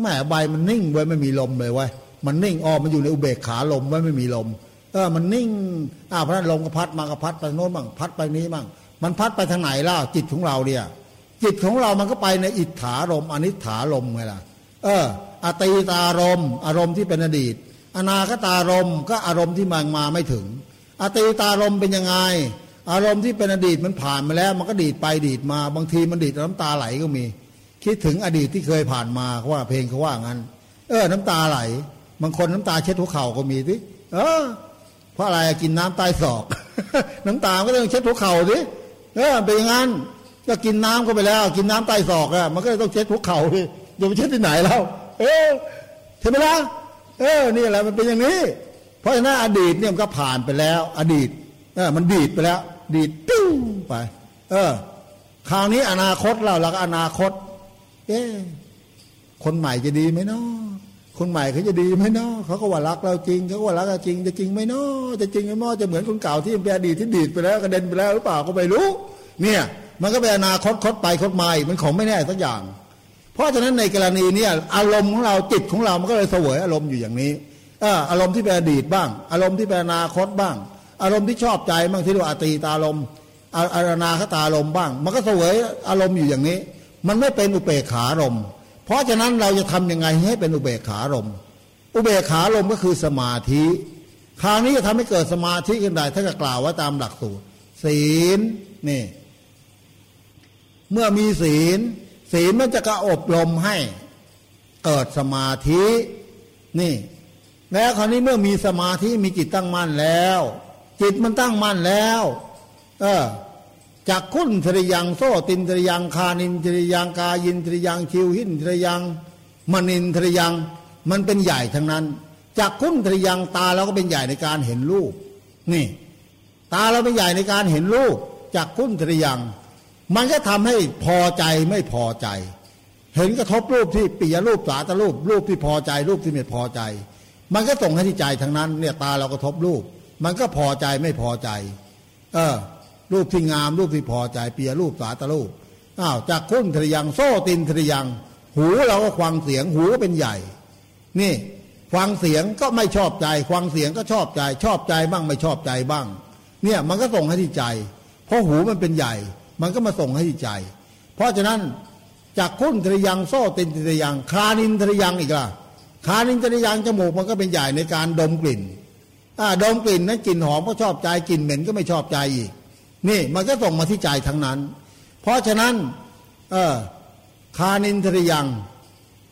แม่ใบมันนิ่งไว้ไม่มีลมเลยไว้ยมันนิ่งอ๋อมันอยู่ในอุเบกขาลมไว้ไม่มีลม เออมันนิ่งอ้าวพราะลมก็พัดมาก็พัดไปโน้นบ้างพัดไปนี้บ้างมันพัดไปทางไหนล่ะจิตของเราเนี่ย จิตของเรามันก็ไปในอิทธารมอนิถารมไงล่ะเอออตีตารมอารมณ์ที่เป็นอดีต อนาคตารมก็อารมณ์ที่มันมาไม่ถึง อตีตารมเป็นยังไง อารมณ์ที่เป็นอดีตมันผ่านมาแล้ว มันก็ดีดไปดีดมา บางทีมันดีดน้ำตาไหลก็มี คิดถึงอดีตที่เคยผ่านมาเขาว่าเพลงเขาว่างั้น เออ น้ำตาไหล บางคนน้ำตาเช็ดหัวเข่าก็มีสิเออ เพราะอะไรกินน้ำใต้ศอก น้ำตาก็ต้องเช็ดหัวเข่าสิเออเป็นย่างนั้น ก็กินน้ำก็ไปแล้ว กินน้ำใต้ศอกอะมันก็ต้องเช็ดหัวเข่าสิอย่าไปเช็ดที่ไหนแล้ว เออใช่ไหมล่ะเออนี่แหละมันเป็นอย่างนี้ เพราะฉะนั้นอดีตเนี่ยมันก็ผ่านไปแล้ว อดีตเออมันดีดไปแล้ว ดีดปิ้วไป เออ คราวนี้อนาคตเราเราก็อนาคต เอ๊คนใหม่จะดีไหมเนาะคนใหม่เขาจะดีไหมเนาะเขาก็ว่ารักเราจริงเขาก็ว่ารักเราจริงจะจริงไหมเนาะจะจริงไหมเนาะจะเหมือนคนเก่าที่เป็นอดีตที่ดีดไปแล้วกระเด็นไปแล้วหรือเปล่าก็ไม่รู้ เนี่ย มันก็เป็นอนาคตคดไปคดมาอีกมันของไม่แน่สักอย่าง เพราะฉะนั้นในกรณีเนี้อารมณ์ของเราจิตของเรา มันก็เลยเสวยอารมณ์อยู่อย่างนี้อออารมณ์ที่เป็นอดีตบ้าง อารมณ์ที่เป็นอนาคตบ้าง อารมณ์ที่ชอบใจบ้างที่เรียกว่าอตีตาลมอาอานาคตาลมบ้าง มันก็เสวยอารมณ์อยู่อย่างนี้ มันไม่เป็นอุเปกขารมเพราะฉะนั้นเราจะทำยังไงให้เป็นอุเบกขารมอุเบกขารมก็คือสมาธิ คราวนี้จะทำให้เกิดสมาธิขึ้นได้ถ้าจะกล่าวว่าตามหลักสูตร ศีลนี่ เมื่อมีศีล ศีลมันจะกระอบรมให้เกิดสมาธินี่ แล้วคราวนี้เมื่อมีสมาธิมีจิตตั้งมั่นแล้ว จิตมันตั้งมั่นแล้ว เออจากคุณทริยังโซตินทริยังคานินทริยังกายินทริยังชิวหินทริยังมนินทริยังมันเป็นใหญ่ทั้งนั้นจากคุณทริยังตาเราก็เป็นใหญ่ในการเห็นรูปนี่ ตาเราเป็นใหญ่ในการเห็นรูปจากคุณทริยัง มันก็ทำให้พอใจไม่พอใจ เห็นกระทบรูปที่ปิยรูปสาตรูป รูปที่พอใจรูปที่ไม่พอใจ มันก็ส่งให้ที่ใจทั้งนั้น เนี่ยตาเรากระทบรูป มันก็พอใจไม่พอใจ เออ รูปที่งามรูปที่พอใจเปียรูปสาตรูปอ้าวจากคุ้นทริยังโซ่ตินทริยัง หูเราก็ฟังเสียงหูก็เป็นใหญ่ นี่ฟังเสียงก็ไม่ชอบใจฟังเสียงก็ชอบใจ ชอบใจบ้างไม่ชอบใจบ้าง เนี่ยมันก็ส่งให้ที่ใจ เพราะหูมันเป็นใหญ่ มันก็มาส่งให้ใจ เพราะฉะนั้นจากคุ้นทริยังโซ่ตินทริยังคานินทริยังอีกล่ะคานินทริยังจมูกมันก็เป็นใหญ่ในการดมกลิ่นอ่าดมกลิ่นนั้นกลิ่นหอมก็ชอบใจกลิ่นเหม็นก็ไม่ชอบใจอีก นี่มันก็ส่งมาที่ใจทั้งนั้น เพราะฉะนั้นเออคานินทริยัง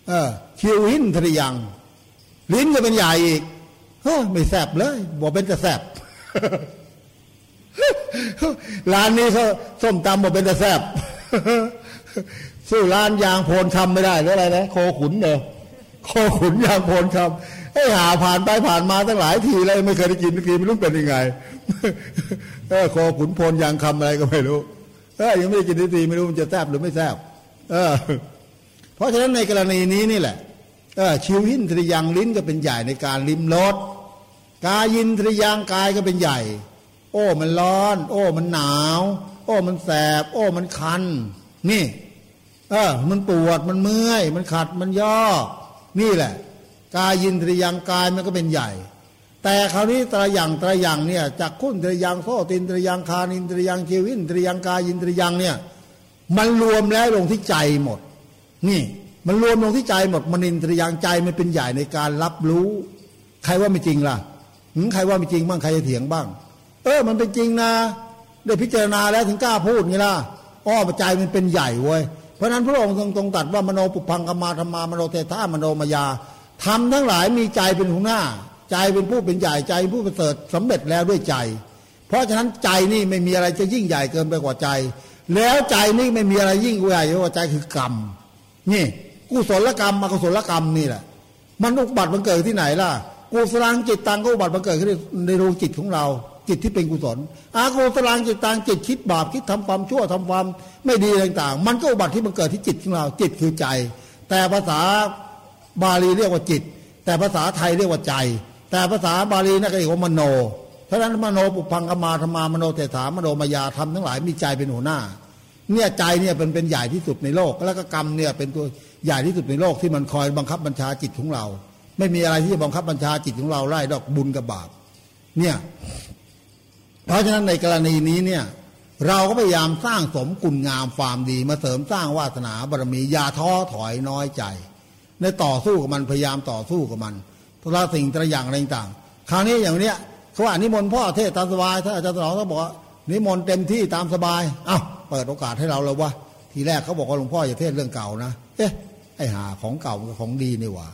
เออคิวหินทริยัง ลิ้นก็เป็นใหญ่อีกเฮ้ไม่แซบเลยบอกเป็นจะแซบ ร้านนี้เขาส้มตำบอกเป็นจะแซบสู้ร้านยางโพนคำไม่ได้หรืออะไรนะโคขุนเนอะโคขุนยางโพนคำไอ้หาผ่านไปผ่านมาตั้งหลายทีเลยไม่เคยได้กินทีไม่รู้เป็นยังไงเออคอขุนพลยางคำอะไรก็ไม่รู้เออยังไม่ได้กินทีไม่รู้มันจะแซบหรือไม่แซบเออ เพราะฉะนั้นในกรณีนี้นี่แหละเออชิวหินทริยังลิ้นก็เป็นใหญ่ในการลิ้มรสกายินทริยังกายก็เป็นใหญ่ โอ้ มันร้อน โอ้ มันหนาว โอ้ มันแสบ โอ้ มันคัน นี่ เออ มันปวด มันเมื่อย มันขัด มันย่อ นี่แหละ กายินทริยังกายมันก็เป็นใหญ่ แต่คราวนี้ตระยังตระยังเนี่ยจากคุ้นตระยังโซตินตระยังคานินตระยังเจวินตระยังกายินตระยังเนี่ย มันรวมแล้วลงที่ใจหมด นี่ มันรวมลงที่ใจหมดมนินตระยังใจมันเป็นใหญ่ในการรับรู้ ใครว่าไม่จริงล่ะหืใครว่าไม่จริงบ้างใครจะเถียงบ้าง เออ มันเป็นจริงนะ ได้พิจารณาแล้วถึงกล้าพูดไงล่ะอ้อใจมันเป็นใหญ่เว้ยเพราะนั้นพระองค์ทรงตรงตัดว่ามโนปุพังกมาธรรมามโนเทธามโนมายาทำทั้งหลายมีใจเป็นหัวหน้า ใจเป็นผู้เป็นใหญ่ใจผู้ประเสริฐสำเร็จแล้วด้วยใจ เพราะฉะนั้นใจนี่ไม่มีอะไรจะยิ่งใหญ่เกินไปกว่าใจ แล้วใจนี่ไม่มีอะไรยิ่งใหญ่กว่าใจคือกรรมนี่กุศลกรรมมากุศลกรรมนี่แหละ มันอุบัติมันเกิดที่ไหนล่ะกุศลังจิตตังก็อุบัติมันเกิดขึ้นในดวงจิตของเรา จิตที่เป็นกุศลอากุศลังจิตตังจิตคิดบาปคิดทำความชั่วทำความไม่ดีต่างๆ มันก็อุบัติที่มันเกิดที่จิตของเราจิตคือใจ แต่ภาษาบาลีเรียกว่าจิต แต่ภาษาไทยเรียกว่าใจ แต่ภาษาบาลีนั่นก็เรียกว่ามโนเพราะฉะนั้นมโนปุพังกมาธรรมามโนเตถามโนมายาทำทั้งหลายมีใจเป็นหัวหน้า เนี่ยใจเนี่ยเป็นเป็นใหญ่ที่สุดในโลก แล้วก็กรรมเนี่ยเป็นตัวใหญ่ที่สุดในโลกที่มันคอยบังคับบัญชาจิตของเรา ไม่มีอะไรที่จะบังคับบัญชาจิตของเราไล่ดอกบุญกับบาปเนี่ย ราะฉะนั้นในกรณีนี้เนี่ยเราก็พยายามสร้างสมกุลงามความดีมาเสริมสร้างวาสนาบารมียาท้อถอยน้อยใจ ในต่อสู้กับมันพยายามต่อสู้กับมันทุลาสิ่งตระอย่างอะไรต่างคราวนี้อย่างเนี้ยเขาว่านิมนต์พ่อเทศตามสบายถ้าอาจารย์สนองเขาบอกนิมนต์เต็มที่ตามสบายเอ้าเปิดโอกาสให้เราเลยวะทีแรกเขาบอกว่าหลวงพ่ออย่าเทศเรื่องเก่านะเอ๊ะไอหาของเก่ากับของดีนี่หว่า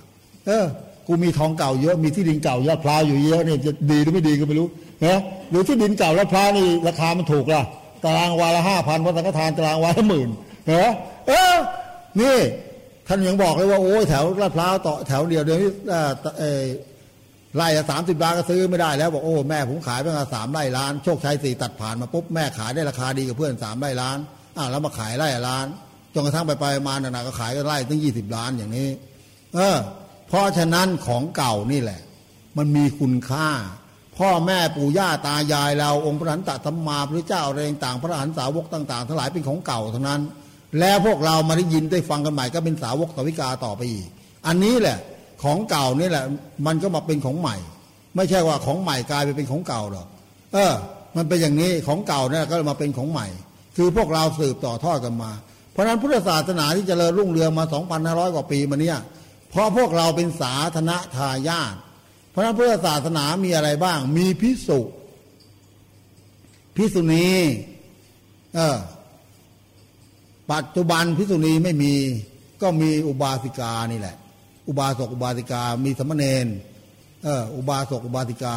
เออ กูมีทองเก่าเยอะมีที่ดินเก่ายอดพลาวอยู่เยอะเนี่ยจะดีหรือไม่ดีก็ไม่รู้นะหรือที่ดินเก่าแล้วพลานี่ราคามันถูกล่ะตารางวาละห้าพันวัดสังฆทานตารางวาละหมื่นเหรอเออนี่ท่านยังบอกเลยว่าโอ้ยแถวลาดพร้าวต่อแถวเดียวเดียวนี้ไร่สามสิบล้านก็ซื้อไม่ได้แล้วบอกโอ้แม่ผมขายไปมาสามไร่ล้าน โชคชัยสี่ตัดผ่านมาปุ๊บแม่ขายได้ราคาดีกับเพื่อนสามไร่ล้านอ่าแล้วมาขายไร่ล้านจนกระทั่งไปไปมาหนาก็ขายก็ไร่ตั้งยี่สิบล้านอย่างนี้ เออ เพราะฉะนั้นของเก่านี่แหละ มันมีคุณค่า พ่อแม่ปู่ย่าตายายเราองค์พระหันตธรรมาพระเจ้าอะไรต่างพระหันสาวกต่าง ๆ ทั้งหลายเป็นของเก่าทั้งนั้น แล้วพวกเรามาได้ยินได้ฟังกันใหม่ก็เป็นสาวกสวิกาต่อไปอีก อันนี้แหละของเก่านี่แหละ มันก็มาเป็นของใหม่ ไม่ใช่ว่าของใหม่กลายไปเป็นของเก่าหรอกเออ มันเป็นอย่างนี้ของเก่าเนี่ยก็มาเป็นของใหม่ คือพวกเราสืบต่อทอดกันมา เพราะฉะนั้นพุทธศาสนาที่จเจริญรุ่งเรืองมา 2,500 กว่าปีมาเนี่ย เพราะพวกเราเป็นสาธนทายาทเพราะนั้นพุทธศาสนามีอะไรบ้าง มีพิสุพิสุณีเออปัจจุบันพิสุณีไม่มีก็มีอุบาสิกานี่แหละ อุบาสกอุบาสิกา มีสมณเณรเอออุบาสกอุบาสิกา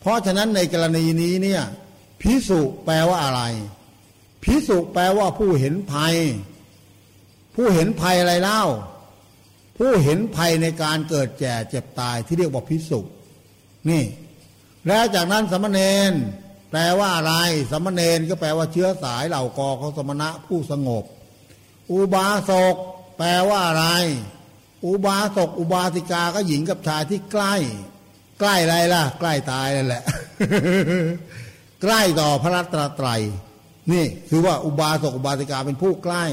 เพราะฉะนั้นในกรณีนี้เนี่ยพิสุแปลว่าอะไรพิสุแปลว่าผู้เห็นภัย ผู้เห็นภัยอะไรเล่า ผู้เห็นภัยในการเกิดแก่เจ็บตายที่เรียกว่าพิสุนี่ แล้วจากนั้นสมณเณรแปลว่าอะไร สมณเณรก็แปลว่าเชื้อสายเหล่ากอเขาสมณะผู้สงบ อุบาสกแปลว่าอะไร อุบาสกอุบาสิกาก็หญิงกับชายที่ใกล้ ใกล้อะไรล่ะ ใกล้ตายนั่นแหละ ใกล้ต่อพระรัตนตรัยนี่ คือว่าอุบาสกอุบาสิกาเป็นผู้ใกล้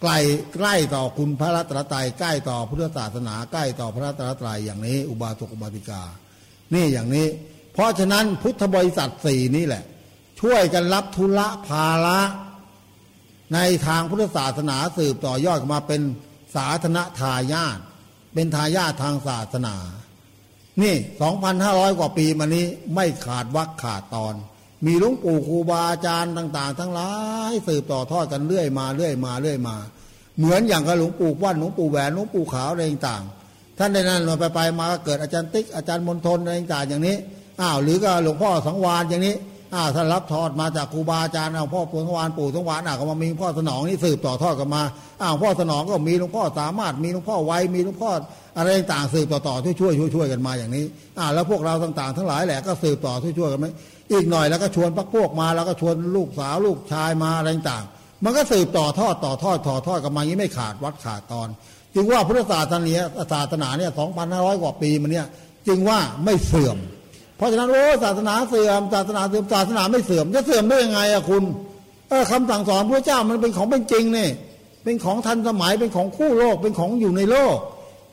ใกล้ใกล้ต่อคุณพระรัตนตรัยใกล้ต่อพุทธศาสนา ใกล้ต่อพระรัตนตรัยอย่างนี้ อุบาสกอุบาสิกา นี่อย่างนี้ เพราะฉะนั้นพุทธบริษัทสี่นี่แหละ ช่วยกันรับทุละภาระในทางพุทธศาสนาสืบต่อยอดมาเป็นสาธนทายาทเป็นทายาททางศาสนา นี่สองพันห้าร้อยกว่าปีมานี้ไม่ขาดวักขาดตอน มีหลวงปู่ครูบาอาจารย์ต่าง ๆ ทั้งหลายสืบต่อทอดกันเรื่อยมาเรื่อยมาเรื่อยมา เหมือนอย่างกับหลวงปู่ว่านหลวงปู่แหวนหลวงปู่ขาวอะไรต่างท่านในนั้นมาไปไปมาก็เกิดอาจารย์ติ๊กอาจารย์มนทนอะไรต่างอย่างนี้อ้าวหรือก็หลวงพ่อสังวานอย่างนี้อ้าวท่านรับทอดมาจากครูบาอาจารย์เอาพ่อปู่สังวานปู่สังวานอะก็มามีพ่อสนองนี่สืบต่อทอดกันมาอ้าวพ่อสนองก็มีหลวงพ่อสามารถมีหลวงพ่อไวมีหลวงพ่ออะไรต่างสืบต่อต่อช่วยช่วยช่วยกันมาอย่างนี้อ้าวแล้วพวกเราต่างๆ ทั้งหลายแหละก็สืบต่อช่วยช่วยกันไหม อีกหน่อยแล้วก็ชวนพักพวกมา แล้วก็ชวนลูกสาวลูกชายมาอะไรต่างมันก็สืบต่อทอดต่อทอดต่อทอดกันมาอย่างนี้ไม่ขาดวัดขาดตอน จึงว่าพุทธศาสนาศาสนาเนี่ยสองพันห้าร้อยกว่าปีมันเนี่ยจึงว่าไม่เสื่อม เพราะฉะนั้นโอ้ศาสนาเสื่อมศาสนาเสื่อมศาสนาไม่เสื่อมจะเสื่อมได้ยังไงอะคุณเออคำสั่งสอนพระเจ้ามันเป็นของเป็นจริงเนี่ยเป็นของทันสมัยเป็นของคู่โลกเป็นของอยู่ในโลก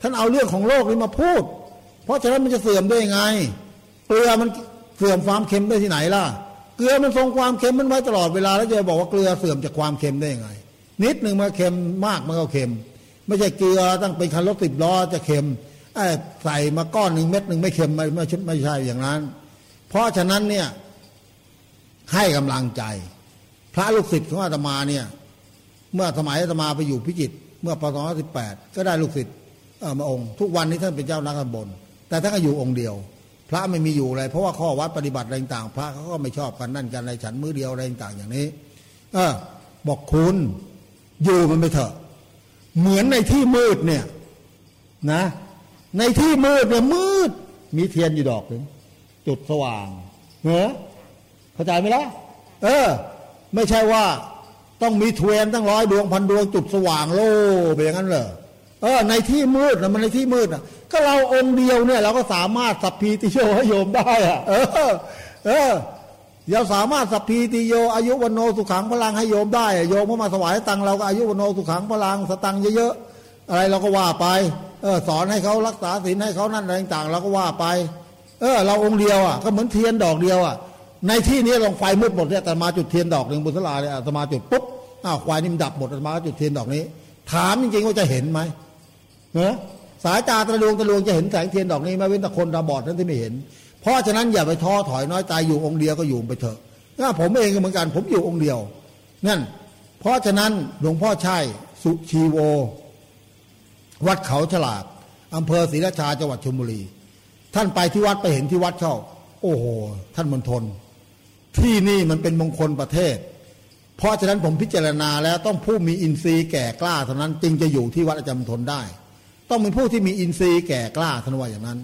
ท่านเอาเรื่องของโลกนี้มาพูด เพราะฉะนั้นมันจะเสื่อมได้ยังไงเปลือมัน เสื่อมความเค็มได้ที่ไหนล่ะ เกลือมันทรงความเค็มมันไว้ตลอดเวลาแล้วจะบอกว่าเกลือเสื่อมจากความเค็มได้ยังไง นิดหนึ่งมันเค็มมากมันก็เค็ม ไม่ใช่เกลือตั้งเป็นคันรถสิบล้อจะเค็มใส่มาก้อนหนึ่งเม็ดหนึ่งไม่เค็มไม่ไม่ไม่ใช่อย่างนั้น เพราะฉะนั้นเนี่ยให้กำลังใจ พระลูกศิษย์ของอาตมาเนี่ยเมื่อสมัยอาตมาไปอยู่พิจิตรเมื่อปศสิบแปดก็ได้ลูกศิษย์มาองค์ ทุกวันนี้ท่านเป็นเจ้านักบนแต่ท่านก็อยู่องค์เดียว พระไม่มีอยู่อะไรเพราะว่าข้อวัดปฏิบัติอะไรต่างพระเขาก็ไม่ชอบกันนั่นกันอะไรฉันมือเดียวอะไรต่างอย่างนี้ เออ บอกคุณอยู่มันไปเถอะ เหมือนในที่มืดเนี่ย นะ ในที่มืดเนี่ยมืด มีเทียนอยู่ดอกหนึ่งจุดสว่างเหรอเข้าใจไหมล่ะเออ ไม่ใช่ว่าต้องมีเทวนตั้งร้อยดวงพันดวงจุดสว่างโล่ไปอย่างนั้นเหรอ เออในที่มืดนะมันในที่มืดอะก็เราองค์เดียวเนี่ย เราก็สามารถสัพพีติโยให้โยมได้อะเออ เออเราสามารถสัพพีติโย อายุวันโนสุขังพลังให้โยมได้โยมก็มาสวายตังเราก็อายุวันโนสุขังพลังสตังเยอะๆอะไรเราก็ว่าไป เออ สอนให้เขารักษาศีลให้เขานั่นอะไรต่างเราก็ว่าไป เออ เราองค์เดียวอะก็เหมือนเทียนดอกเดียวอะในที่นี้ลองไฟมืดหมดเนี่ยแต่มาจุดเทียนดอกหนึ่งบุษราเนี่ยแต่มาจุดปุ๊บอ้าวควายนี่มันดับหมดแต่มาจุดเทียนดอกนี้ ถามจริงๆว่าจะเห็นไหม นะสายตาตะลวงตะลวงจะเห็นแสงเทียนดอกนี้ไม่เว้นแต่คนตาบอดนั้นที่ไม่เห็น เพราะฉะนั้นอย่าไปท้อถอยน้อยใจอยู่องค์เดียวก็อยู่ไปเถอะถ้าผมเองก็เหมือนกัน ผมอยู่องค์เดียว นั่น เพราะฉะนั้นหลวงพ่อชัยสุชีโว วัดเขาฉลาดอำเภอศรีราชาจังหวัดชลบุรี ท่านไปที่วัดไปเห็นที่วัดเข้า โอ้โห ท่านมณฑลที่นี่มันเป็นมงคลประเทศ เพราะฉะนั้นผมพิจารณาแล้วต้องผู้มีอินทรีย์แก่กล้าเท่านั้นจึงจะอยู่ที่วัดอาจารย์มณฑลได้ ต้องเป็นผู้ที่มีอินทรีย์แก่กล้าทนว่าอย่างนั้น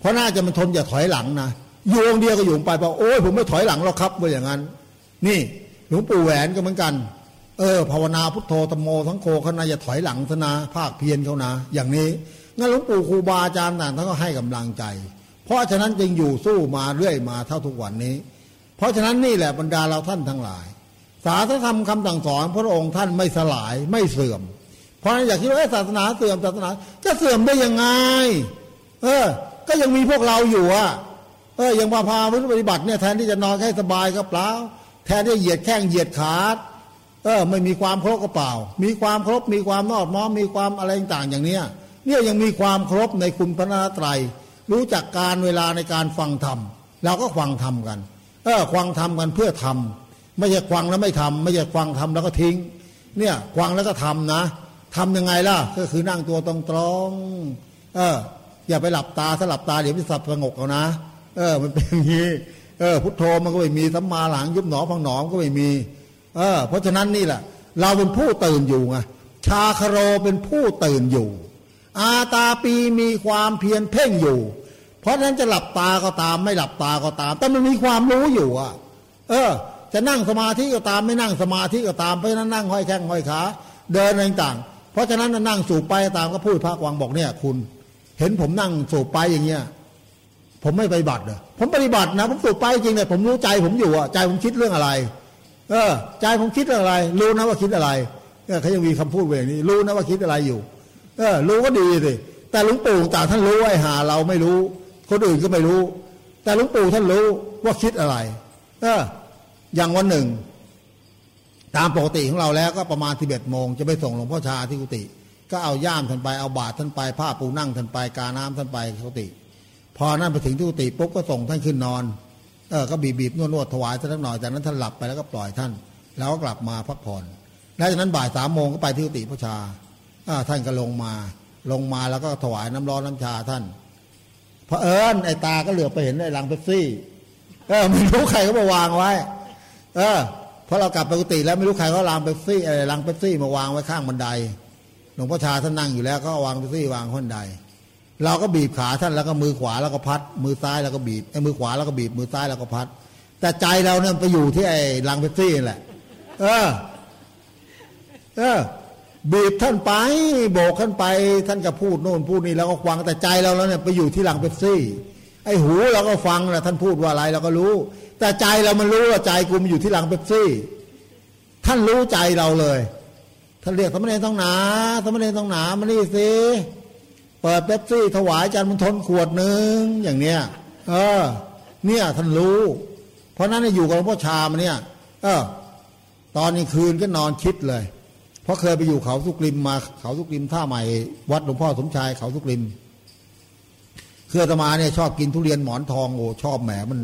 เพราะน่าจะมันทนอย่าถอยหลังนะอยู่องเดียวก็อยู่ไปบอกโอ้ยผมไม่ถอยหลังหรอกครับว่าอย่างนั้น นี่หลวงปู่แหวนก็เหมือนกัน เออภาวนาพุทโธธรมโมทั้งโคขณะอย่าถอยหลังธนาภาคเพียรเขานะ อย่างนี้งั้นหลวงปู่ครูบาอาจารย์ต่างท่านก็ให้กำลังใจ เพราะฉะนั้นจึงอยู่สู้มาเรื่อยมาเท่าทุกวันนี้ เพราะฉะนั้นนี่แหละบรรดาเราท่านทั้งหลายศาสนธรรมคำสั่งสอนพระองค์ท่านไม่สลายไม่เสื่อม เพราะอยากคิดว่าศาสนาเสื่อมศาสนา จะเสื่อมได้ยังไง เออ ก็ยังมีพวกเราอยู่อะ เออยังพาพาปฏิบัติเนี่ยแทนที่จะนอนให้สบายก็เปล่าแทนที่เหยียดแข้งเหยียดขาเออไม่มีความครบก็เปล่า มีความครบมีความนอบน้อมมีความอะไรต่างอย่างเนี้ยเนี่ยยังมีความครบในคุณพระนาตรัยรู้จักการเวลาในการฟังธรรมเราก็ฟังธรรมกัน เออฟังธรรมกันเพื่อทำไม่ใช่ฟังแล้วไม่ทำไม่ใช่ฟังทำแล้วก็ทิ้ง เนี่ยฟังแล้วก็ทำนะ ทำยังไงล่ะ ก็คือนั่งตัวตรงๆเออ อย่าไปหลับตาถ้าหลับตาเดี๋ยวมันสับสงกเอานะ เออ มันเป็นอย่างนี้ เออ พุทโธมันก็ไม่มีสัมมาหลังยุบหนอพังหนอมก็ไม่มี เออ เพราะฉะนั้นนี่แหละ เราเป็นผู้ตื่นอยู่ไงชาคโรเป็นผู้ตื่นอยู่ อาตาปีมีความเพียรเพ่งอยู่ เพราะฉะนั้นจะหลับตาก็ตาม ไม่หลับตาก็ตาม แต่มันมีความรู้อยู่อะ เออ จะนั่งสมาธิก็ตามไม่นั่งสมาธิก็ตามเพราะฉะนั้นนั่งห้อยแข้งห้อยขาเดินอะไรต่าง ราะฉะนั้นนั่งสูบไปตามก็พูดพระวังบอกเนี่ย คุณ เห็นผมนั่งสูบไปอย่างเงี้ยผมไม่ปฏิบัติเหรอผมปฏิบัตินะ ผมสูบไปจริงเลยผมรู้ใจผมอยู่อะใจผมคิดเรื่องอะไร เออ ใจผมคิดเรื่องอะไร รู้นะว่าคิดอะไรเออเขายังมีคำพูดเวนี้ รู้นะว่าคิดอะไรอยู่ เออ รู้ก็ดีสิแต่หลวงปู่ต่างท่านรู้ไอ้หาเราไม่รู้ คนอื่นก็ไม่รู้ แต่หลวงปู่ท่านรู้ว่าคิดอะไร เออ อย่างวันหนึ่ง ตามปกติของเราแล้วก็ประมาณสิบเอ็ดโมงจะไปส่งหลวงพ่อชาที่กุฏิก็เอาย่ามท่านไปเอาบาตรท่านไปผ้าปูนั่งท่านไปกาน้ำท่านไปกุฏิพอนั่นไปถึงที่กุฏิปุ๊บก็ส่งท่านขึ้นนอนเออก็บีบบีบนวดนวดถวายท่านสักหน่อยจากนั้นท่านหลับไปแล้วก็ปล่อยท่าน แล้วก็กลับมาพักผ่อนแล้วจากนั้นบ่ายสามโมงก็ไปที่กุฏิพระชาท่านก็ลงมา ลงมาแล้วก็ถวายน้ำร้อนน้ำชาท่านพระเอิญไอ้ตาก็เหลือไปเห็นไอ้ลังเป๊ปซี่ เออไม่รู้ใครก็มาวางไว้ เออ พอเรากลับไปกุฏิแล้วไม่รู้ใครเขาลังเป๊ปซี่อะไรลังเป๊ปซี่มาวางไว้ข้างบันได หลวงพ่อชาท่านนั่งอยู่แล้วก็วางเป๊ปซี่วางข้นไดเราก็บีบขาท่านแล้วก็มือขวาแล้วก็พัด มือซ้ายแล้วก็บีบไอ้มือขวาแล้วก็บีบมือซ้ายแล้วก็พัด แต่ใจเราเนี่ยไปอยู่ที่ไอ้ลังเป๊ปซี่แหละ เออ เออ บีบท่านไปโบกท่านไป ท่านก็พูดโน่นพูดนี่แล้วก็ฟังแต่ใจเราแล้วเนี่ยไปอยู่ที่ลังเป๊ปซี่ ไอ้หูเราก็ฟังนะท่านพูดว่าอะไรเราก็รู้ แต่ใจเรามันรู้ว่าใจกูมันอยู่ที่หลังเป๊ปซี่ ท่านรู้ใจเราเลย ท่านเรียกสมณเณรต้องหนาสมณเณรต้องหนามานี่สิเปิดเป๊ปซี่ ถวายจันมันทนขวดหนึ่งอย่างเนี้ย เออ เนี่ยท่านรู้ เพราะนั้นอยู่กับหลวงพ่อชามาเนี่ย เออ ตอนนี้คืนก็นอนคิดเลย เพราะเคยไปอยู่เขาสุกริมมา เขาสุกริมท่าใหม่ วัดหลวงพ่อสมชายเขาสุกริม เครือตมาเนี่ยชอบกินทุเรียนหมอนทองโอ้ชอบแหมมัน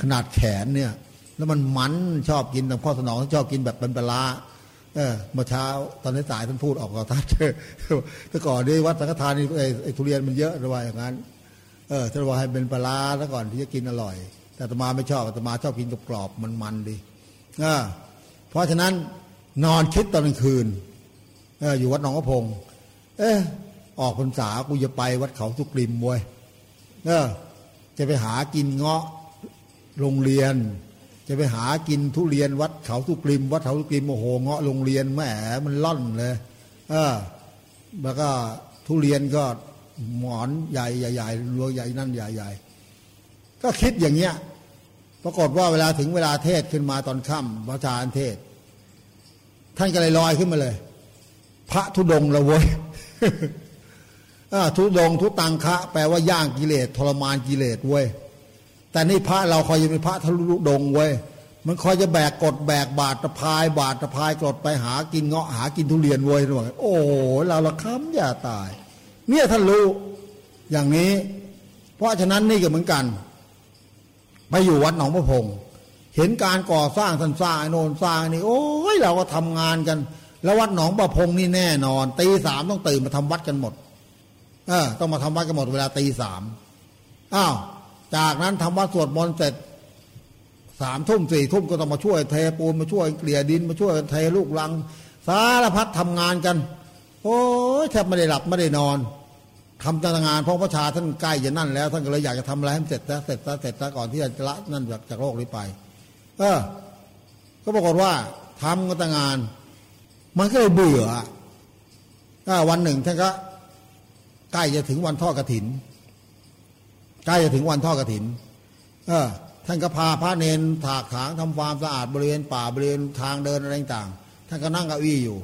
ขนาดแขนเนี่ย แล้วมันมันชอบกินหลวงพ่อสนองชอบกินแบบเป็นปลาเออเมื่อเช้าตอนนี้สายท่านพูดออกกับท่านแต่ก่อนนี้วัดสังฆทานนี่ไอ้ทุเรียนมันเยอะระว่าอย่างนั้น เออท่านว่าให้เป็นปลาแล้วก่อนที่จะกินอร่อย แต่ตมาไม่ชอบตมาชอบกินกรอบมันมันดีเออเพราะฉะนั้นนอนคิดตอนกลางคืนเอออยู่วัดหนองกระพง เออออกพรรษากูจะไปวัดเขาสุกริมบวยเออจะไปหากินเงาะ โรงเรียน จะไปหากินทุเรียนวัดเขาสุกริม วัดเขาสุกริมโอ้โหเงาะโรงเรียนแหมมันล่อนเลยเออแล้วก็ทุเรียนก็หมอนใหญ่ใหญ่ๆรัวใหญ่นั่นใหญ่ๆก็คิดอย่างเงี้ยปรากฏว่าเวลาถึงเวลาเทศขึ้นมาตอนค่ำพระอาจารย์เทศ ท่านก็เลยลอยขึ้นมาเลย พระธุดงละเว้ยทุดงทุตังคะ แปลว่าย่างกิเลสทรมานกิเลสเว้ย แต่นี่พระเราคอยจะเป็นพระทะลุดงเว้ยมันคอยจะแบกกดแบกบาดตะพาย บาดตะพายกดไปหากินเงาะหากินทุเรียนเว้ยด้วยโอ้เราละค้ำอย่าตาย เนี่ยท่านรู้อย่างนี้ เพราะฉะนั้นนี่ก็เหมือนกันไปอยู่วัดหนองพระพงเห็นการก่อสร้างท่านสร้างโนนสร้างนี่โอ้ยเราก็ทำงานกัน แล้ววัดหนองประพงนี่แน่นอนตีสามต้องตื่นมาทำวัดกันหมด เออ ต้องมาทำวัดกันหมดเวลาตีสามอ้าว จากนั้นทำวัดสวดมนต์เสร็จสามทุ่มสี่ทุ่มก็ต้องมาช่วยเทปูนมาช่วยเกลี่ยดินมาช่วยเทลูกลัง สารพัดทำงานกัน โอ้ยแทบไม่ได้หลับไม่ได้นอนทำการงานเพราะพระชาท่านใกล้จะนั่นแล้ว ท่านก็เลยอยากจะทำอะไรให้เสร็จแล้วเสร็จแล้วเสร็จแล้วก่อนที่จะละนั่นจากจากโลกนี้ไป เออ ก็ปรากฏว่าทำการงาน มันก็เลยเบื่อวันหนึ่งท่านก็ใกล้จะถึงวันทอดกระถิน ใกล้จะถึงวันทอดกระถินเออท่านก็พาพระเนนถากถางทำความสะอาดบริเวณป่าบริเวณทางเดินอะไรต่างท่านก็นั่งเก้าอี้อยู่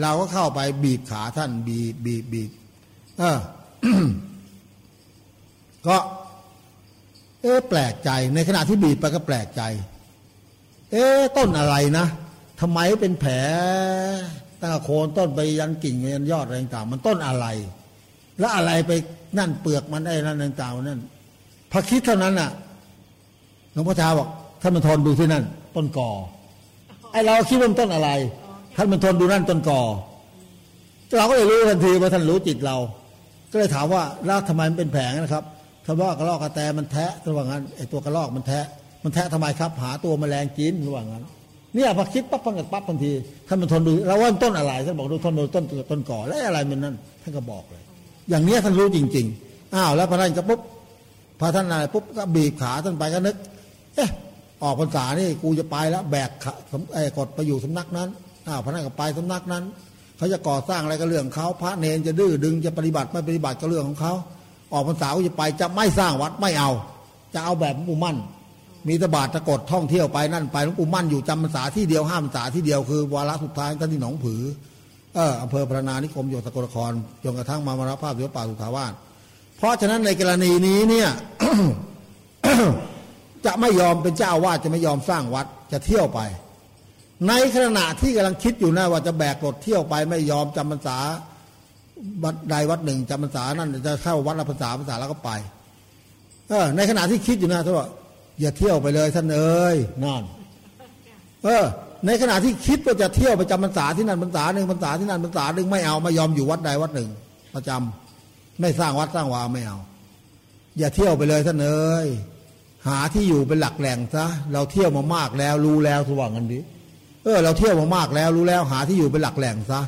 เราก็เข้าไปบีบขาท่านบีบบีบบีบเออก็ เอ๊แปลกใจ ในขณะที่บีบไปก็แปลกใจ เอ๊ต้นอะไรนะทำไมเป็นแผลตั้งโคนต้นไปยันกิ่งยันยอดอะไรต่างมันต้นอะไร แล้วอะไรไปนั่นเปลือกมันไอ้นั่นต่างๆนั่นพอคิดเท่านั้นน่ะหลวงพ่อชาบอกท่านมันทนดูที่นั่น ต้นกอไอเราคิดว่าต้นอะไร ท่านมันทนดูนั่นต้นกอเราก็เลยรู้ทันทีว่าท่านรู้จิตเรา ก็เลยถามว่าแล้วทำไมมันเป็นแผงนะครับท่านว่ากระรอกกระแตมันแทะระหว่างนั้นไอตัวกระรอกมันแทะ มันแทะทำไมครับ หาตัวแมลงกินระหว่างนั้นเนี่ยพอคิดปั๊บพังกันปั๊บทันทีท่านมันทนดูเราว่าต้นอะไรท่านบอกดูทนดูต้นต้นก่อแล้วอะไรมันนั่นท่านก็บอกเลย อย่างเนี้ยท่านรู้จริง ๆ อ้าวแล้วพระท่านก็ปุ๊บพอท่านอะไรปุ๊บก็บีบขาท่านไปก็นึก เอ๊ะออกพรรษานี่กูจะไปแล้วแบกไอ้กดไปอยู่สำนักนั้นอ้าวพระท่านก็ไปสำนักนั้น เขาจะก่อสร้างอะไรก็เรื่องเขาพระเนนจะดื้อดึงจะปฏิบัติไม่ปฏิบัติก็เรื่องของเขาออกพรรษาก็จะไปจะไม่สร้างวัดไม่เอา จะเอาแบบหลวงปู่มั่น มีตบาทตะกดท่องเที่ยวไปนั่นไปหลวงปู่มั่นอยู่จำพรรษาที่เดียวห้ามพรรษาที่เดียวคือวาระสุดท้ายท่านที่หนองผือ เอออำเภอพระนานิคมอยู่สกลนครจนกระทั่งมามรณภาพที่วัดป่าสุทาวาสเพราะฉะนั้นในกรณีนี้เนี่ยจะไม่ยอมเป็นเจ้าวาดจะไม่ยอมสร้างวัดจะเที่ยวไป ในขณะที่กำลังคิดอยู่นะว่าจะแบกรถเที่ยวไป ไม่ยอมจำพรรษาวัดใดวัดหนึ่งจำพรรษานั่นจะเข้าวัดละพรรษาพรรษาแล้วก็ไปเออในขณะที่คิดอยู่นะท่านว่าอย่าเที่ยวไปเลยท่านเอ้ยนั่นเออ ในขณะที่คิดว่าจะเที่ยวไปจำพรรษาที่นั่นพรรษาหนึ่งพรรษาที่นั่นพรรษาหนึ่งไม่เอาไม่ยอมอยู่วัดใดวัดหนึ่ง ประจำไม่สร้างวัดสร้างวาไม่เอา อย่าเที่ยวไปเลยท่านเอ้ยหาที่อยู่เป็นหลักแหล่งซะเราเที่ยวมามากแล้ว รู้แล้วทว่างกันดิเออ เราเที่ยวมามากแล้วรู้แล้ว หาที่อยู่เป็นหลักแหล่งซะ